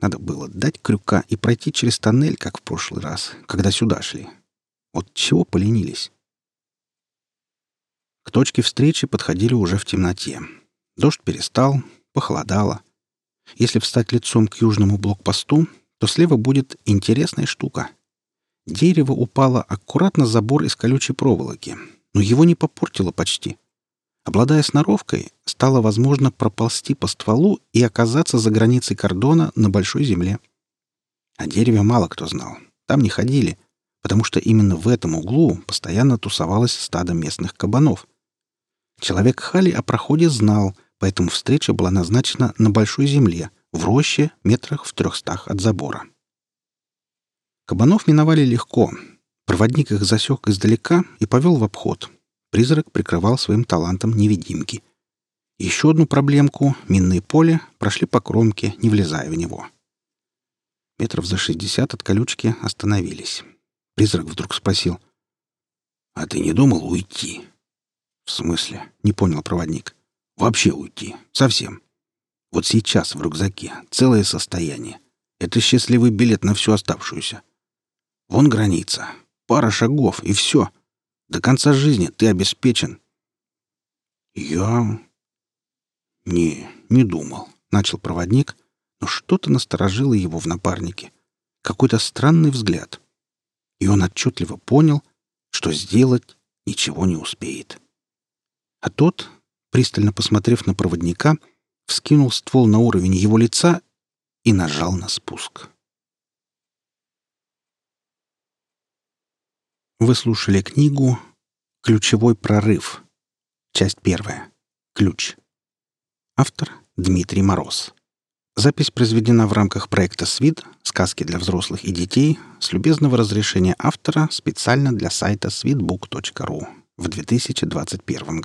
надо было дать крюка и пройти через тоннель, как в прошлый раз, когда сюда шли. Вот чего поленились? К точке встречи подходили уже в темноте. Дождь перестал, похолодало. Если встать лицом к южному блокпосту, то слева будет интересная штука. Дерево упало аккуратно за забор из колючей проволоки, но его не попортило почти — Обладая сноровкой, стало возможно проползти по стволу и оказаться за границей кордона на большой земле. О дереве мало кто знал. Там не ходили, потому что именно в этом углу постоянно тусовалось стадо местных кабанов. Человек Хали о проходе знал, поэтому встреча была назначена на большой земле, в роще, метрах в трехстах от забора. Кабанов миновали легко. Проводник их засек издалека и повел в обход — призрак прикрывал своим талантом невидимки. Еще одну проблемку — минные поле — прошли по кромке, не влезая в него. Метров за шестьдесят от колючки остановились. Призрак вдруг спросил. «А ты не думал уйти?» «В смысле?» — не понял проводник. «Вообще уйти. Совсем. Вот сейчас в рюкзаке целое состояние. Это счастливый билет на всю оставшуюся. Вон граница. Пара шагов, и все до конца жизни ты обеспечен». «Я...» «Не, не думал», — начал проводник, но что-то насторожило его в напарнике. Какой-то странный взгляд. И он отчетливо понял, что сделать ничего не успеет. А тот, пристально посмотрев на проводника, вскинул ствол на уровень его лица и нажал на спуск. Вы слушали книгу «Ключевой прорыв». Часть первая. Ключ. Автор Дмитрий Мороз. Запись произведена в рамках проекта «Свит. Сказки для взрослых и детей» с любезного разрешения автора специально для сайта sweetbook.ru в 2021